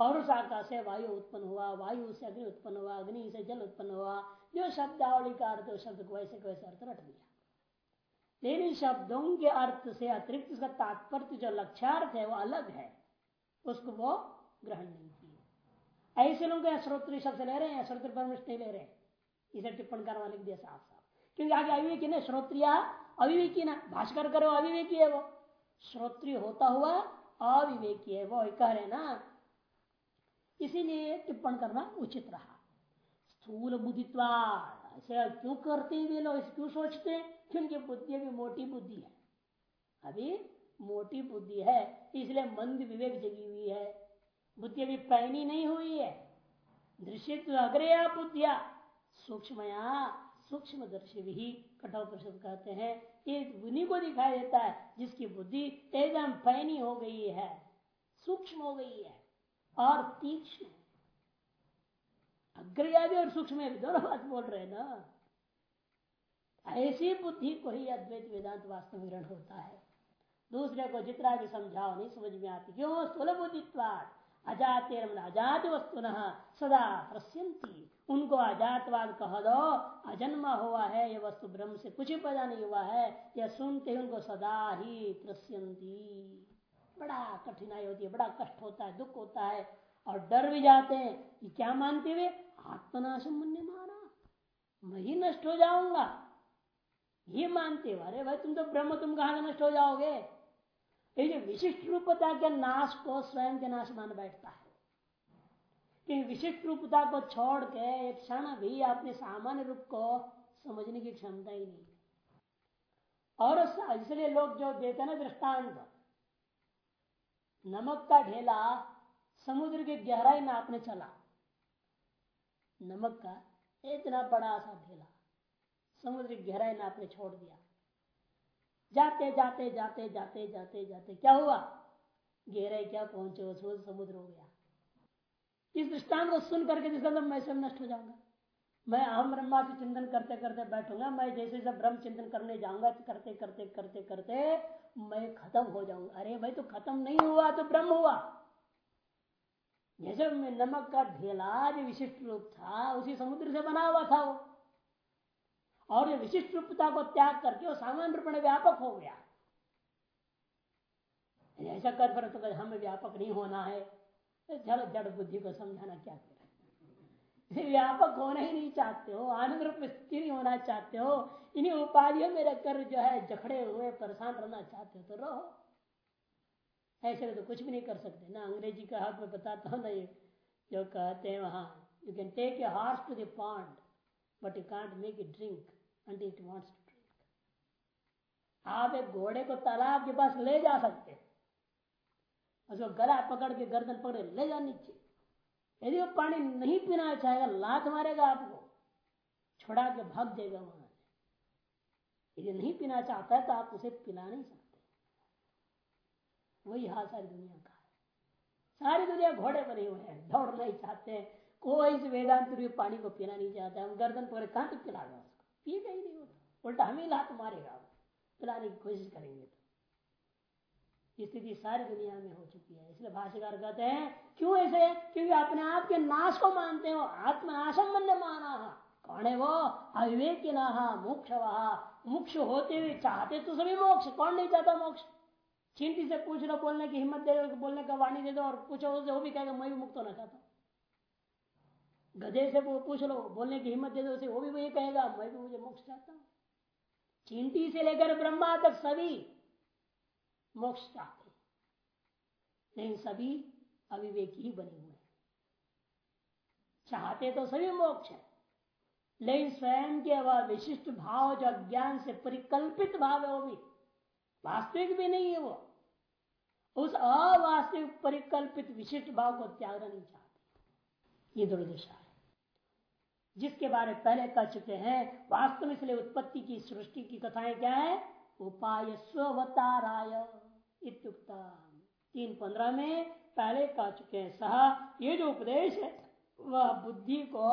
और उस आकाश से वायु उत्पन्न हुआ, वायु से अग्नि उत्पन्न हुआ, अग्नि से जल उत्पन्न हुआ, जो शब्दावली का अर्थ शब्द को वैसे वैसे अर्थ रट दिया। लेकिन शब्दों के अर्थ से अतिरिक्त उसका तात्पर्य, जो लक्ष्यार्थ है, वो अलग है। उसको वो ग्रहण नहीं किए ऐसे लोग श्रोत्र शब्द ले रहे हैं, श्रोत्र परमिश नहीं ले रहे इसे टिप्पण करने वाले दिया साफ़ साफ़। क्योंकि आगे अविवेकी ना श्रोत्रिया, अविवेकी ना, भाषकर करो, अविवेकी है वो। श्रोत्रिय होता हुआ अविवेकी है, वो कह रहे ना इसीलिए टिप्पण करना उचित रहा। स्थूल बुद्धित्वा, ऐसे क्यों करते हैं वे लोग? क्यों सोचते हैं? क्योंकि बुद्धि अभी मोटी बुद्धि है। अभी मोटी बुद्धि है, इसलिए मंद विवेक जगी हुई है। बुद्धि अभी पैनी नहीं हुई है। दृश्य अग्रया बुद्धिया। सूक्ष्मया सूक्ष्म दर्शी भी कठोर परिषद कहते हैं ये उन्हीं को दिखाई देता है, जिसकी बुद्धि एकदम पैनी हो गई है, सूक्ष्म हो गई है। और तीक्ष्ण। अग्रया भी और सूक्ष्म दोनों बात बोल रहे हैं ना। ऐसी बुद्धि को ही अद्वैत वेदांत वास्तव में ग्रहण होता है। दूसरे को जितना भी समझाओ, नहीं समझ में आती। क्यों? स्थूल बुद्धित्वाद। अजात अजात वस्तु सदा प्रस्यंती उनको अजातवाद कह दो, अजन्मा हुआ है यह वस्तु ब्रह्म से कुछ ही पैदा नहीं हुआ है। यह सुनते ही उनको सदा ही प्रस्यंती बड़ा कठिनाई होती है, बड़ा कष्ट होता है, दुख होता है, और डर भी जाते हैं कि क्या मानते हुए? आत्मनाशम मन माना। मैं ही नष्ट हो जाऊँगा। ये मानते हो अरे भाई, तुम तो ब्रह्म, तुम कहा नष्ट हो जाओगे? ये जो विशिष्ट रूपता के नाश को स्वयं के नाश मान बैठता है। कि विशिष्ट रूपता को छोड़ के एक क्षण भी अपने सामान्य रूप को समझने की क्षमता ही नहीं। और इसलिए लोग जो देते ना दृष्टांत नमक का ढेला समुद्र की गहराई में आपने चला। नमक का इतना बड़ा सा ढेला समुद्र की गहराई में आपने छोड़ दिया। जाते जाते जाते जाते जाते जाते, क्या हुआ? गहराई क्या पहुँचे? समुद्र हो गया। इस दृष्टांत को सुन करके जिसका मैं स्वयं नष्ट हो जाऊँगा। मैं अहम ब्रह्मा से चिंतन करते करते बैठूँगा, मैं जैसे जैसे ब्रह्म चिंतन करने जाऊँगा, करते करते करते करते मैं खत्म हो जाऊँगा। अरे भाई तो खत्म नहीं हुआ तो ब्रह्म हुआ। जैसे नमक का ढेला जो विशिष्ट रूप था, उसी समुद्र से बना हुआ था वो। और ये विशिष्ट रूपता को त्याग करके वो सामान्य रूप में व्यापक हो गया। ऐसा कर पर तो हमें व्यापक नहीं होना है। जड़ जड़ बुद्धि को समझाना क्या कर? व्यापक होना ही नहीं चाहते हो? आनंद रूप में स्थिर होना चाहते हो। इन्हीं उपाधियों में रखकर जो है जखड़े हुए, परेशान रहना चाहते हो तो रहो। ऐसे में तो कुछ भी नहीं कर सकते ना। अंग्रेज़ी का हाथ में बताता हूँ ना ये, जो कहते हैं वहाँ you can take a horse to the pond but you can't make it drink and it wants to drink आप एक घोड़े को तालाब के पास ले जा सकते हैं। उसको गला पकड़ के गर्दन पकड़े, ले जा नीचे। यदि वो पानी नहीं पीना चाहेगा, लात मारेगा आपको, छोड़ा के भाग जाएगा वहाँ यदि नहीं पीना चाहता है तो आप उसे पिला नहीं सकते। वही हाल सारी दुनिया का है। सारी दुनिया घोड़े बने हुए हैं, दौड़ नहीं चाहते कोई इस वेदांत भी पानी को पीना नहीं चाहता हम गर्दन पकड़े कहाँ तक पिला उसको। पिएगा ही नहीं होता उल्टा ही लात मारेगा पिलाने की कोशिश करेंगे तो। स्थिति सारी दुनिया में हो चुकी है। इसलिए भाष्यकार कहते हैं, क्यों ऐसे? क्योंकि अपने आप के नाश को मानते हो आत्मनाशम मन कौन है वो? अविवेक मोक्ष मोक्ष होते हुए चाहते तो सभी मोक्ष, कौन नहीं चाहता मोक्ष? चिंती से पूछ लो, बोलने की हिम्मत दे दो, बोलने का वाणी दे दो, और पूछो उसे वो भी कहेगा, मैं भी मुक्त होना चाहता हूँ। गधे से पूछ लो, बोलने की हिम्मत दे दो, उसे वो भी वही कहेगा, मैं भी मुझे मोक्ष चाहता हूँ। चिंती से लेकर ब्रह्मा तक सभी मोक्ष चाहते लेकिन सभी अविवेकी ही बने हुए चाहते तो सभी मोक्ष है, लेकिन स्वयं के वह विशिष्ट भाव जो अज्ञान से परिकल्पित भाव है, वो भी वास्तविक भी नहीं है वो। उस अवास्तविक परिकल्पित विशिष्ट भाव को त्यागना नहीं चाहते। ये दुर्दशा है। जिसके बारे पहले कह चुके हैं, वास्तव में इसलिए उत्पत्ति की सृष्टि की कथाएँ क्या है? उपाय स्वताराय इत्युक्ता तीन पंद्रह में पहले कह चुके हैं, सह, ये जो उपदेश है, वह बुद्धि को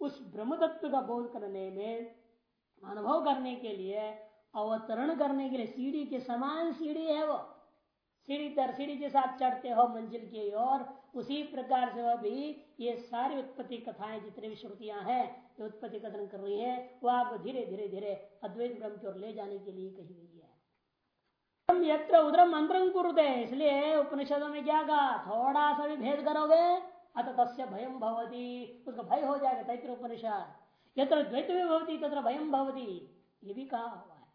उस ब्रह्म तत्व का बोध करने में, अनुभव करने के लिए, अवतरण करने के लिए, सीढ़ी के समान सीढ़ी है वो। सीढ़ी दर सीढ़ी के साथ चढ़ते हो, मंजिल की ओर, उसी प्रकार से वह भी ये सारी उत्पत्ति कथाएँ, जितने भी श्रुतियाँ हैं, जो उत्पत्ति कथन कर रही है वो आपको धीरे धीरे धीरे अद्वैत ब्रह्म की ओर ले जाने के लिए कही गई है। यत्र उदरम अंतरंग कुरुते। इसलिए उपनिषदों में क्या कहा? थोड़ा सा भी भेद करोगे, अत तस्य भयम भवती। उसका भय हो जाएगा, तैत्र उपनिषद। यत्र द्वैत में भवती, तत्र भयम भवती। ये भी कहा हुआ है।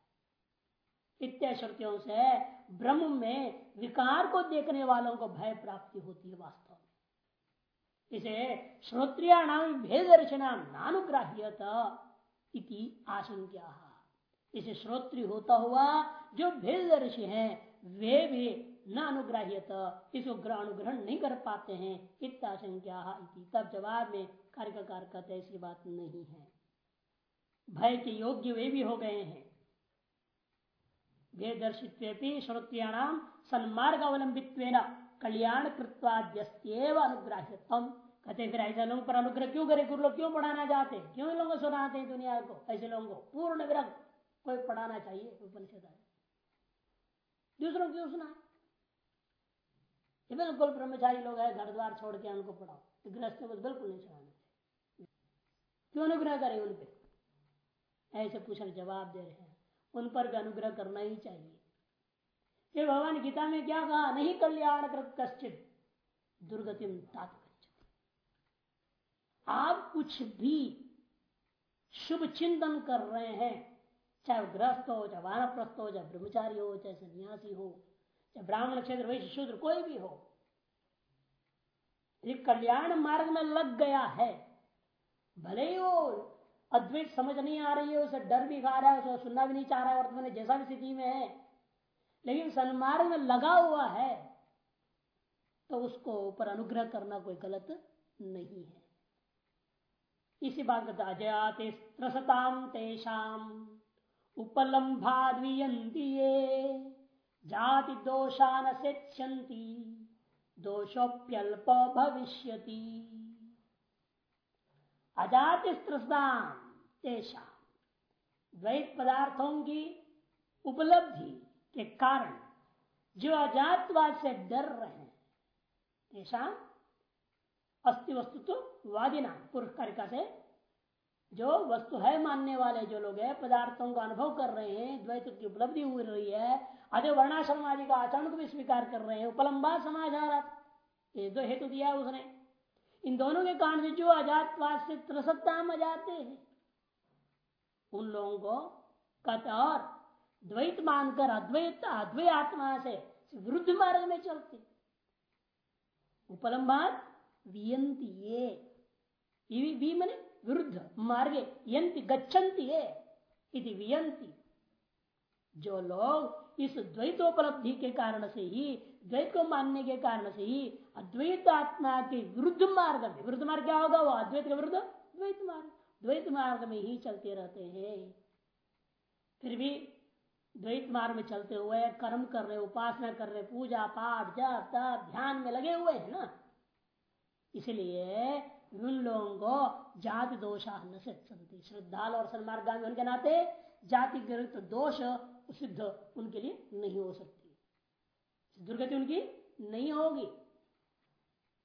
इत्याश्रुतियों से ब्रह्म में विकार को देखने वालों को भय प्राप्ति होती है वास्तव में। इसे श्रोत्रिया नाम भेद रचना नानुग्राह्यता आशंका इसे श्रोत्री होता हुआ जो भेदर्शी हैं, वे भी न अनुग्राह्यत, इसको अनुग्रहण नहीं कर पाते हैं। इत्याशंका तब जवाब में कार्यकार कहते ऐसी बात नहीं है। भय के योग्य वे भी हो गए हैं। भेदर्शित्व श्रोत्रियाणाम सन्मार्ग अवलंबित कल्याण कृत्वाद्यस्त्यव अनुग्राह्यतम कहते फिर ऐसे लोगों पर अनुग्रह क्यों करे? गुरु लोग क्यों पढ़ाना चाहते? क्यों लोगों सुनाते हैं दुनिया को? ऐसे लोगों को पूर्ण विरक्त कोई पढ़ाना चाहिए? उपनिषद है दूसरों क्यों सुना? ये बिल्कुल ब्रह्मचारी लोग है घर द्वार छोड़ के उनको पढ़ाओ गृहस्थ को बिल्कुल नहीं सुनाना चाहिए। क्यों अनुग्रह करे उन पर ऐसे पूछने जवाब दे रहे हैं। उन पर भी अनुग्रह करना ही चाहिए। कि भगवान गीता में क्या कहा? नहीं कल्याण कृत कश्चित दुर्गतिम तात आप कुछ भी शुभ चिंतन कर रहे हैं चाहे वो ग्रस्त हो, चाहे वानप्रस्थ हो, चाहे ब्रह्मचारी हो, चाहे सन्यासी हो, चाहे ब्राह्मण क्षेत्र वैश्य, शूद्र, कोई भी हो। ये कल्याण मार्ग में लग गया है। भले ही वो अद्वैत समझ नहीं आ रही है, उसे डर भी खा रहा है, उसे सुनना भी नहीं चाह रहा है वर्तमान जैसा भी स्थिति में है। लेकिन सन्मार्ग में लगा हुआ है तो उसको ऊपर अनुग्रह करना कोई गलत नहीं है। इसी बात का अजयाते त्रसताम तेषाम। उपलम्भाद्वियंती जाति दोषान सेक्षन्ति दोषोप्यल्प भविष्यति। अजात तेषा द्वैत पदार्थों की उपलब्धि के कारण जो अजातवाद से डर रहे हैं ऐसा अस्थि तो वादिना पुरुष कारिका से जो वस्तु है मानने वाले जो लोग है, पदार्थों का अनुभव कर रहे हैं, द्वैत की उपलब्धि हो रही है अरे वर्णाश्रम आदि का आचरण को भी स्वीकार कर रहे हैं उपलम्बा समाचार ये दो हेतु दिया उसने। इन दोनों के कारण से जो अजातवाद से त्रसत्ता में जाते हैं। उन लोगों को कहते और द्वैत मानकर अद्वैत अद्वैत आत्मा से विरुद्ध मार्ग में चलते। उपलम्बात वियंती ये मने विरुद्ध मार्गे यंति गच्छन्ति है इति वियंती जो लोग इस द्वैतोपलब्धि के कारण से ही द्वैत को मानने के कारण से ही अद्वैत आत्मा के विरुद्ध मार्ग में विरुद्ध मार्ग क्या होगा? वो अद्वैत के विरुद्ध द्वैत मार्ग। द्वैत मार्ग में ही चलते रहते हैं। फिर भी द्वैत मार्ग में चलते हुए, कर्म कर रहे, उपासना कर रहे, पूजा पाठ जप तप ध्यान में लगे हुए है ना? इसलिए उन लोगों को जाति दोषा न संति श्रद्धाल और सन्मार्गामी उनके नाते जाति ग्रहित दोष सिद्ध उनके लिए नहीं हो सकती। दुर्गति उनकी नहीं होगी।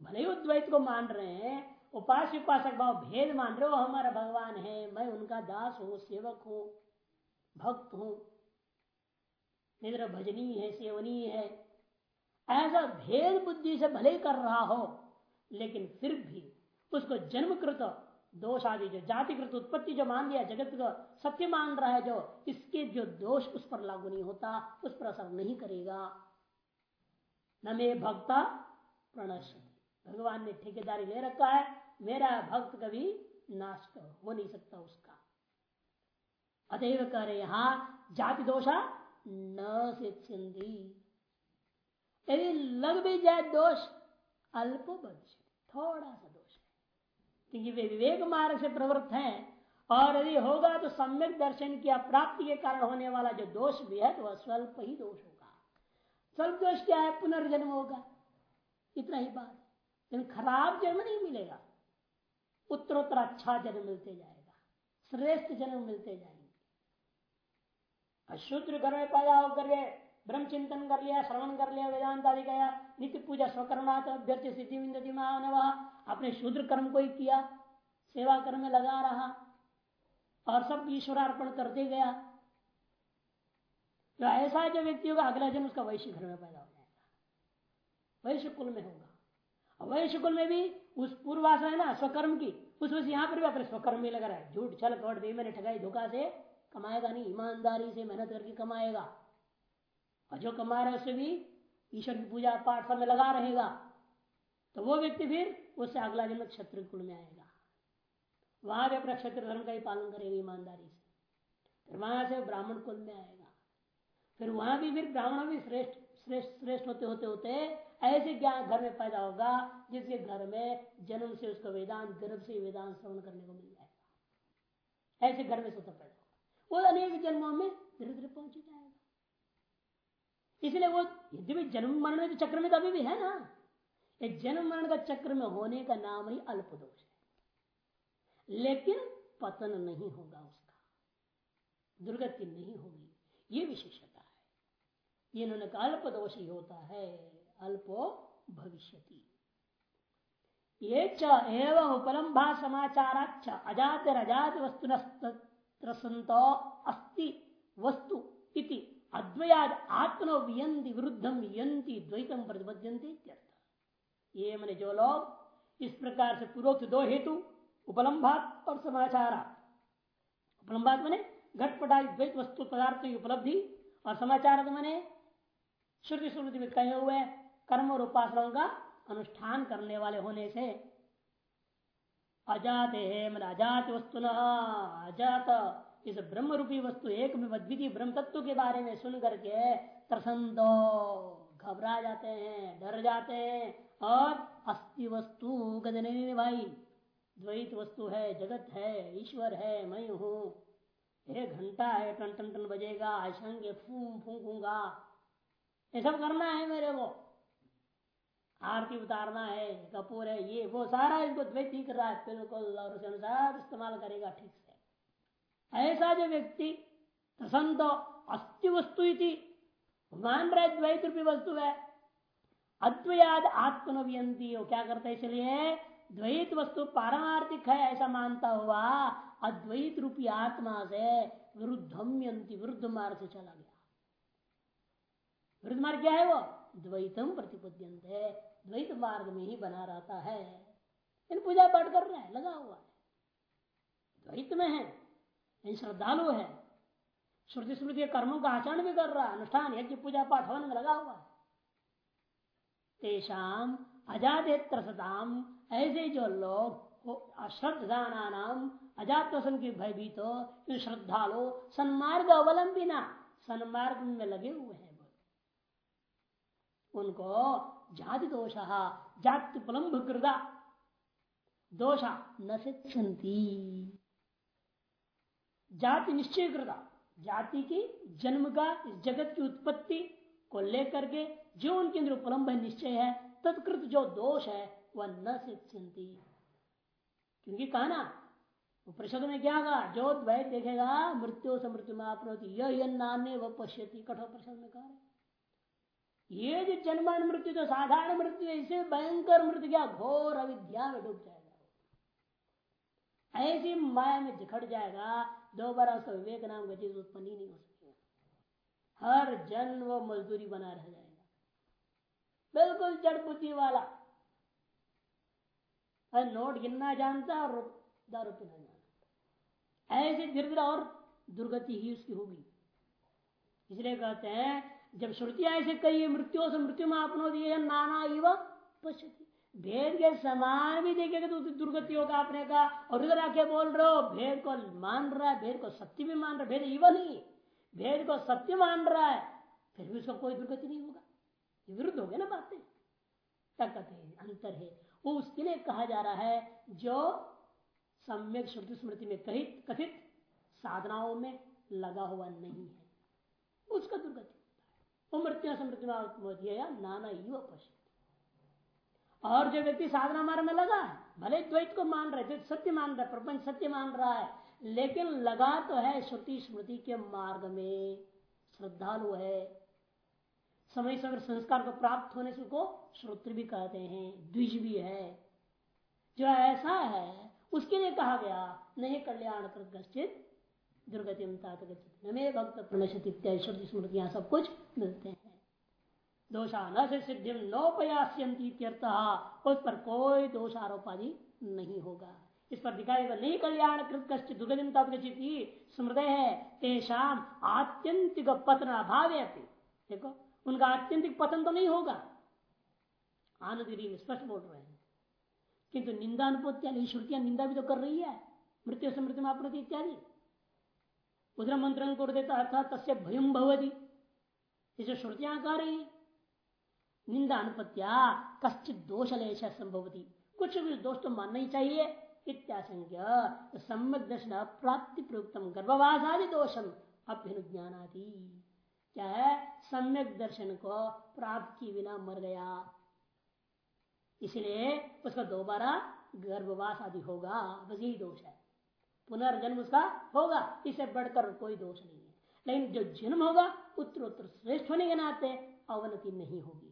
भले ही द्वैत को मान रहे हैं उपास उपासक भाव भेद मान रहे हो हमारा भगवान है, मैं उनका दास हूँ, सेवक हूँ, भक्त हूँ, निद्र भजनी है सेवनी है। ऐसा भेद बुद्धि से भले कर रहा हो, लेकिन फिर भी उसको जन्मकृत दोष आदि जो जातिकृत उत्पत्ति जो मान लिया जगत को सत्य मान रहा है जो, इसके जो दोष उस पर लागू नहीं होता, उस पर असर नहीं करेगा। न मे भक्ता प्रणश भगवान ने ठेकेदारी ले रखा है, मेरा भक्त कभी नाश हो नहीं सकता उसका। अतएव कह रहे यहाँ, जाति दोषा न सिद्धि यदि लग भी जाए दोष, अल्प भविष्य थोड़ा सा क्योंकि वे विवेक मार्ग से प्रवृत्त हैं, और यदि होगा तो सम्यक दर्शन की अप्राप्ति के कारण होने वाला जो दोष भी है तो वह स्वल्प ही दोष होगा। स्वल्प दोष क्या है? पुनर्जन्म होगा। इतना ही बात। लेकिन खराब जन्म नहीं मिलेगा। उत्तरोत्तर अच्छा जन्म मिलते जाएगा। श्रेष्ठ जन्म मिलते जाएँगे। अशुद्र घर में पैदा होकर ब्रह्म चिंतन कर लिया, श्रवण कर लिया, वेदांत आदि गया, नित्य पूजा स्वकर्मात अभ्यर्थ सिद्धि विंदति मानव। अपने शूद्र कर्म को ही किया, सेवा कर्म में लगा रहा, और सब ईश्वरार्पण करते गया। तो ऐसा जो व्यक्ति होगा, अगला जन्म उसका वैश्य घर में पैदा हो जाएगा। वैश्य कुल में होगा। वैश्य कुल में भी उस पूर्वास है ना, स्वकर्म की उस वजह यहाँ पर भी अपने स्वकर्म में लगा रहा है। झूठ, छल कौट बेमने ठगाई, धोखा से कमाएगा नहीं, ईमानदारी से मेहनत करके कमाएगा। और जो कमा रहे उसे भी ईश्वर की पूजा पाठ सब में लगा रहेगा। तो वो व्यक्ति फिर उससे अगला जन्म क्षत्र कुल में आएगा। वहाँ भी अपना क्षत्र धर्म का ही पालन करेगा ईमानदारी से। फिर वहाँ से ब्राह्मण कुल में आएगा। फिर वहाँ भी फिर ब्राह्मण भी श्रेष्ठ श्रेष्ठ श्रेष्ठ होते होते होते ऐसे ज्ञान घर में पैदा होगा जिसके घर में जन्म से उसको वेदांत, गर्भ से वेदांत श्रवण करने को मिल जाएगा। ऐसे घर में स्वतः पैदा होगा। वो अनेक जन्मों में धीरे धीरे पहुँच जाएगा। इसलिए वो यदि भी जन्म मरण के चक्र में तो अभी भी है ना, ये जन्म मरण का चक्र में होने का नाम ही अल्प दोष है। लेकिन पतन नहीं होगा उसका, दुर्गति नहीं होगी, ये विशेषता है। ये इन्होंने कहा, अल्प दोष ही होता है, अल्पो भविष्यति। ये एवं उपलम्भा अजात अजात वस्तु अस्ति वस्तु इति। अद्वयाद आत्मनो वियंति विरुद्धम वियंती द्वैतम प्रतिबद्यंती ये मैंने जो लोग इस प्रकार से पूर्वोक्त दो हेतु उपलम्भात और समाचार उपलम्भात मैंने घटपटा द्वैत वस्तु पदार्थ की उपलब्धि और समाचार मैंने श्रुति श्रुति में कहे हुए कर्म और उपासनाओं का अनुष्ठान करने वाले होने से अजात है मैंने अजात वस्तु अजात इस ब्रह्म रूपी वस्तु एक में द्वितीय ब्रह्म तत्व के बारे में सुन करके प्रसन्न घबरा जाते हैं, डर जाते हैं। और अस्थि वस्तु भाई। द्वैत वस्तु है, जगत है, ईश्वर है, मैं हूँ। एक घंटा है टन टन टन बजेगा आशंग फूम फूकूँगा ये सब करना है मेरे को। आरती उतारना है, कपूर है, ये वो सारा इसको द्वैत ही कर रहा है, बिल्कुल, और उस अनुसार इस्तेमाल करेगा, ठीक से। ऐसा जो व्यक्ति प्रसन्न अस्थि वस्तु मान रहे द्वैत रूपी वस्तु है, अद्वयाद आत्मनव्यंती, वो क्या करता है इसलिए, द्वैत वस्तु पारमार्थिक है, ऐसा मानता हुआ अद्वैत रूपी आत्मा से विरुद्धम्यंती, विरुद्ध मार्ग से चला गया। विरुद्ध मार्ग क्या है वो? द्वैतम प्रतिपद्यंत है द्वैत मार्ग में ही बना रहता है। पूजा पाठ कर रहा है, लगा हुआ है। द्वैत में है। इन श्रद्धालु है। श्रुति स्मृति के कर्मों का आचरण भी कर रहा है, अनुष्ठान, यज्ञ, पूजा पाठ हवन में लगा हुआ है। तेषाम अजादेत्र सताम ऐसे जो लोग अश्रद्धाना नाम अजात की भयभीत हो श्रद्धालु सन्मार्ग अवलंबिना सन्मार्ग में लगे हुए हैं उनको जाति दोष, जाति पुलम्ब कृदा दोषा न सिद्धि जाति निश्चय कृदा जाति की जन्म का इस जगत की उत्पत्ति को लेकर के जो उनके अंदर उपलम्ब निश्चय है, तत्कृत जो दोष है, वह न सिद्धि क्योंकि कहा ना, उपनिषद में क्या कहा? जो द्वैत देखेगा, मृत्यु से मृत्यु में आपनोती, यह वह पश्यती कठोर परिषद में कहा ये जो जन्मान मृत्यु तो साधारण मृत्यु ऐसे भयंकर मृत्यु, क्या घोर अविद्या में डूब जाएगा ऐसी माया में जिखट जाएगा दोबारा उसका विवेक नाम का चीज़ उत्पन्न ही नहीं हो सकेगा हर जन्म मजदूरी बना रह जाएगा। बिल्कुल जड़ बुद्धि वाला। नोट गिनना जानता और दारू पीना जानता। ऐसे धीरे धीरे और दुर्गति ही उसकी होगी। इसलिए कहते हैं, जब श्रुतियाँ ऐसे कही मृत्यु से मृत्यु में अपनो दिए नाना युवा पश्चिम भेद के समान भी देखेगा तो दुर्गति होगा आपने कहा और उधर आके बोल रहे हो, भेद को मान रहा है, भेद को सत्य भी मान रहा है, भेद युवा नहीं भेद को सत्य मान रहा है, फिर भी उसका कोई दुर्गति नहीं होगा। विरुद्ध हो गया ना बातें। ताकत है, अंतर है। वो उसके लिए कहा जा रहा है, जो सम्यक श्रुति स्मृति में कहित कथित साधनाओं में लगा हुआ नहीं है। उसका दुर्गति वो मृत्यु या नाना युवा पश्चिम और जो व्यक्ति साधना मार्ग में लगा है, भले द्वैत को मान रहे सत्य मान रहा है, प्रपंच सत्य मान रहा है, लेकिन लगा तो है श्रुति स्मृति के मार्ग में। श्रद्धालु है। समय समय संस्कार को प्राप्त होने से को श्रोत्र भी कहते हैं, द्विज भी है। जो ऐसा है, उसके लिए कहा गया नहीं कल्याण कृत दुर्गति में भक्त प्रणशित इत्यादि श्रुति सब कुछ मिलते हैं। दोषा न से सिद्धि नोपयास्यंती उस पर कोई दोष आरोप आदि नहीं होगा। इस पर दिखाएगा नहीं कल्याण कृत कश्चित दुर्गतिमता स्मृत है तेषाम आत्यंतिक पतन अभाव देखो, उनका आत्यंतिक पतन तो नहीं होगा। आनंदगिरी में स्पष्ट बोल रहे हैं। किंतु निंदा अनुपत्या श्रुतियाँ निंदा भी तो कर रही है। मृत्यु स्मृति में इत्यादि। उधर मंत्र को देता अर्थात तस्य भयम भवती। इसे श्रुतियाँ कह रही है। निंदा अनुपत्या, कश्चित दोष लेश संभवती कुछ भी दोष तो मानना ही चाहिए, इत्याशंक्य सम्यक दर्शन प्राप्ति प्रयुक्तम गर्भवासादि दोषम अभ्युज्ञानादि क्या है? सम्यक दर्शन को प्राप्त बिना मर गया। इसलिए उसका दोबारा गर्भवास आदि होगा, बस यही दोष है। पुनर्जन्म उसका होगा, इसे बढ़कर कोई दोष नहीं है। लेकिन जो जन्म होगा उत्तर उत्तर श्रेष्ठ होने के नाते अवनति नहीं होगी।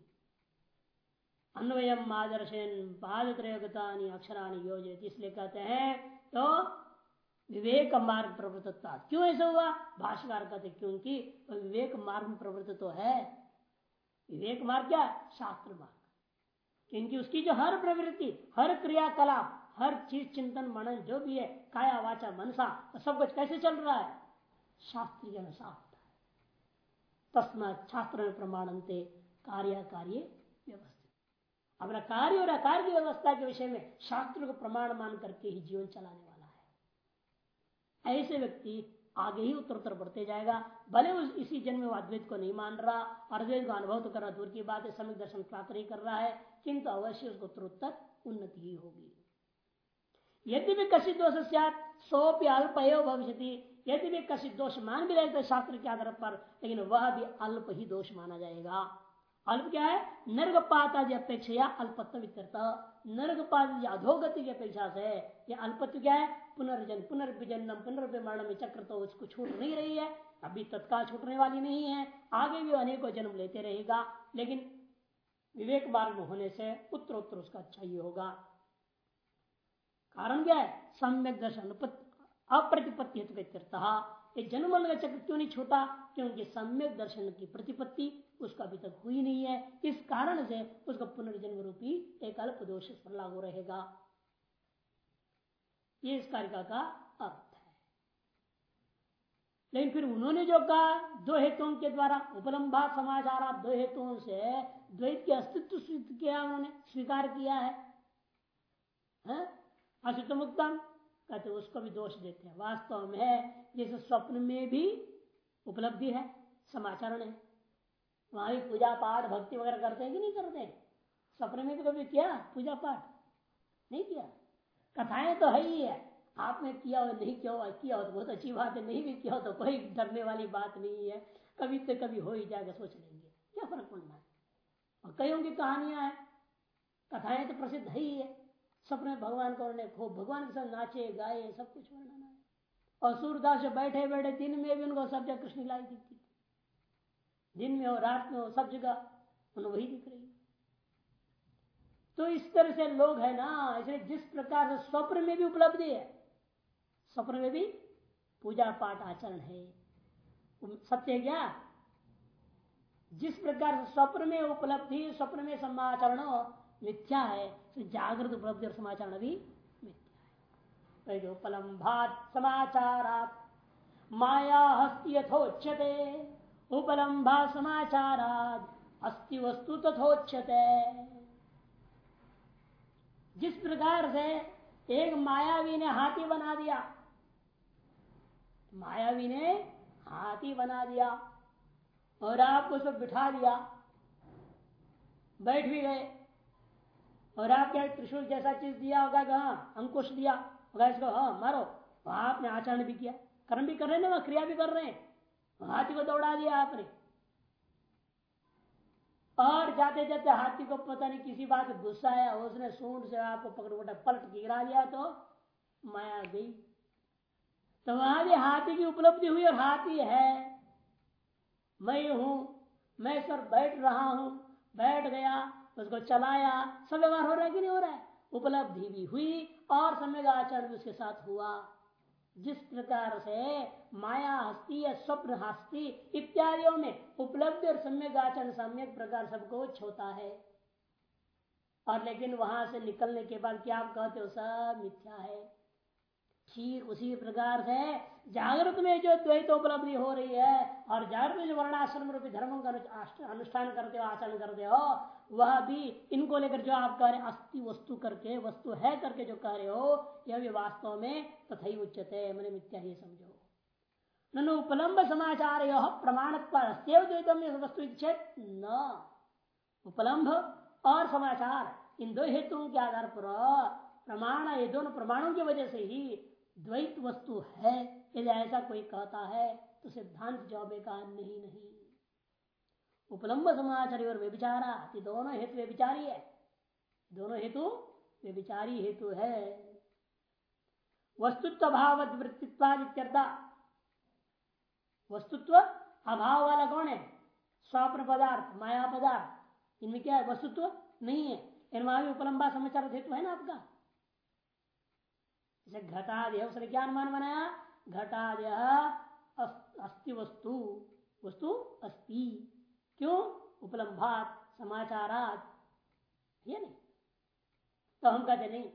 अन्वयम आदर्शन पाद त्रयोगता अक्षराणी योजित इसलिए कहते हैं तो विवेक मार्ग प्रवृत्ता क्यों ऐसा हुआ? भाष्यकार कहते क्योंकि तो विवेक मार्ग प्रवृत्त तो है। विवेक मार्ग क्या? शास्त्र मार्ग। क्योंकि उसकी जो हर प्रवृत्ति, हर क्रियाकलाप, हर चीज़, चिंतन, मनन, जो भी है, काया, वाचा, मनसा तो सब कुछ कैसे चल रहा है? शास्त्र के अनुसार तस्मा शास्त्र में प्रमाणनते कार्य कार्य अपना कार्य और अकार्य की व्यवस्था के विषय में शास्त्र को प्रमाण मान करके ही जीवन चलाने वाला है। ऐसे व्यक्ति आगे ही उत्तर उत्तर बढ़ते जाएगा। भले उस इसी जन्म में अद्वैत को नहीं मान रहा, अद्वैत को अनुभव तो करना दूर की बात है समय दर्शन प्राप्त नहीं कर रहा है, किंतु अवश्य उसको उत्तर उन्नति ही होगी। यदि भी कशित दोष सोपी अल्प भविष्य यदि भी कशित दोष मान भी रहे शास्त्र के आधार पर, लेकिन वह भी अल्प ही दोष माना जाएगा। अल्प क्या है? नर्गपात आदि अपेक्षा अल्पत्व नर्गपात अधोगति की अपेक्षा से ये अल्पत्व क्या है? पुनर्जन पुनर्विजन्म पुनर्विमरण में चक्र तो उसको छूट नहीं रही है, अभी तत्काल छूटने वाली नहीं है, आगे भी अनेकों जन्म लेते रहेगा, लेकिन विवेक मार्ग होने से उत्तर उत्तर उसका अच्छा ही होगा। कारण क्या है? सम्यक दर्शन अप्रतिपत्ति ये जन्म का चक्र क्यों नहीं छोटा? क्योंकि सम्यक दर्शन की प्रतिपत्ति उसका अभी तक हुई नहीं है। इस कारण से उसका पुनर्जन्म रूपी एक अल्प दोष लागू रहेगा। ये इस कारिका का अर्थ है। लेकिन फिर उन्होंने जो कहा दो हेतुओं के द्वारा उपलम्बा समाचार दो हेतुओं से द्वैत के अस्तित्व किया उन्होंने स्वीकार किया है, है? अशुतमुक्तम कहते उसको भी दोष देते हैं। वास्तव में जैसे स्वप्न में भी उपलब्धि है, समाचरण है। वहाँ भी पूजा पाठ, भक्ति वगैरह करते हैं कि नहीं करते? स्वप्न में भी कभी किया पूजा पाठ? नहीं किया। कथाएँ तो है ही है। आपने किया हो, नहीं किया हो किया हो तो बहुत अच्छी बात है, नहीं भी किया हो तो कोई डरने वाली बात नहीं है। कभी तो कभी हो ही जाएगा, सोच लेंगे। क्या फ़र्क पड़ना है? और कईयों की कहानियाँ हैं, कथाएँ तो प्रसिद्ध है ही है। सपने भगवान को उन्होंने खूब, भगवान के साथ नाचे, गाए, सब कुछ वर्णन है और सूरदास बैठे बैठे, दिन में भी उनको सब जगह कृष्ण लाई दिखती थी। दिन में हो, रात में हो, सब जगह उन्हें वही दिख रही तो इस तरह से लोग है ना, इसलिए जिस प्रकार से स्वप्न में भी उपलब्धि है, स्वप्न में भी पूजा पाठ आचरण है। सत्य क्या? जिस प्रकार से स्वप्न में उपलब्धि, स्वप्न में समाचरण मिथ्या है तो जागृत उपलब्धि और समाचार भी मिथ्या है। उपलम्भात समाचारात माया हस्ती यथोच्यते। उपलम्भा समाचारात अस्थि वस्तु तथोच्यते। जिस प्रकार से एक मायावी ने हाथी बना दिया, मायावी ने हाथी बना दिया और आपको सब बिठा दिया, बैठ भी गए। और आप क्या त्रिशूल जैसा चीज़ दिया होगा हाँ अंकुश दिया होगा इसको हाँ मारो। वहाँ आपने आचरण भी किया। कर्म भी कर रहे हैं ना क्रिया भी कर रहे हैं। हाथी को दौड़ा दिया आपने। और जाते जाते हाथी को पता नहीं किसी बात गुस्सा आया, उसने सूंड से आपको पकड़ पकड़ पलट गिरा दिया तो माया गई। तो वहाँ भी हाथी की उपलब्धि हुई और हाथी है। मैं हूँ, मैं सर बैठ रहा हूँ। बैठ गया उसको चलाया सब व्यवहार हो रहा है कि नहीं हो रहा है? उपलब्धि भी हुई और सम्यक आचरण भी उसके साथ हुआ। जिस प्रकार से माया हस्ती या स्वप्न हस्ती इत्यादियों में उपलब्धि और सम्यक आचरण सम्यक प्रकार सबको होता है। और लेकिन वहाँ से निकलने के बाद क्या आप कहते हो, सब मिथ्या है। ठीक उसी प्रकार से जागृत में जो द्वैत उपलब्धि हो रही है और जागृत में जो वर्णाश्रम रूपी धर्मों का अनुष्ठान करते हो, आचरण करते हो वह भी इनको लेकर जो आप कह रहे अस्थि वस्तु करके, वस्तु है करके जो कह रहे हो, यह भी वास्तव में तथा उच्चते मैंने मिथ्या ही समझो। ननु समाचार यह प्रमाण वस्तु न। उपलम्ब और समाचार, इन दो हेतुओं के आधार पर प्रमाण, ये दोनों प्रमाणों की वजह से ही द्वैत वस्तु है। यदि ऐसा कोई कहता है तो सिद्धांत जवाब का नहीं नहीं। उपलम्ब समाचारी और व्यभिचारा ये दोनों हेतु व्यभिचारी है। दोनों हेतु व्यभिचारी हेतु है। वस्तुत्व भाव वृत्तित्वादित्यर्था वस्तुत्व अभाव वाला कौन है? स्वप्न पदार्थ, माया पदार्थ। इनमें क्या है? वस्तुत्व नहीं है। इनमें भी उपलम्बा समाचार हेतु है ना आपका? जैसे घटादय, उसने क्या अनुमान बनाया? घटादय अस्थि वस्तु। वस्तु अस्थि क्यों? उपलम्भात समाचारात। ये नहीं। तो हम कहते नहीं,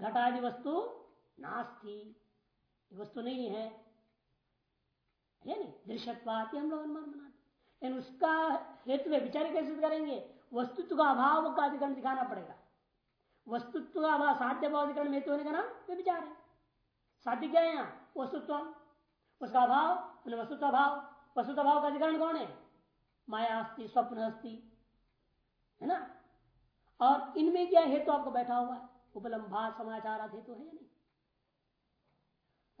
घटादि वस्तु नास्ती। वस्तु नहीं है। ये नहीं हम लोग अनुमान बनाते लेकिन उसका हेतु विचार कैसे करेंगे? वस्तुत्व का अभाव का अधिकरण दिखाना पड़ेगा। वस्तुत्व का अभाव, साध्य भाव अधिकरण में होने का नाम विचार है। साध्य क्या है यहाँ? वस्तुत्व। उसका अभाव वस्तुत्व भाव वस्तुत्व का अधिकरण कौन है? माया अस्थि स्वप्न अस्थि है ना? और इनमें क्या हेतु तो आपको बैठा हुआ है? उपलम्भा समाचार हेतु है या नहीं?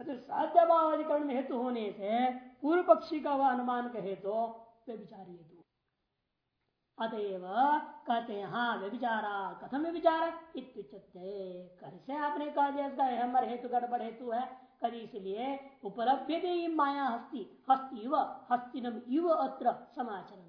साध्य भाव अधिकरण में हेतु होने से पूर्व पक्षी का वह अनुमान का हेतु वे विचार हेतु अतएव कहते हैं हाँ व्यभिचारा, कथम व्यभिचार कैसे आपने कह दिया इसका हमर हेतु, गड़बड़ हेतु है कभी इसलिए उपलब्ध माया हस्ती हस्ती युव हस्तिनम इव अत्र समाचरण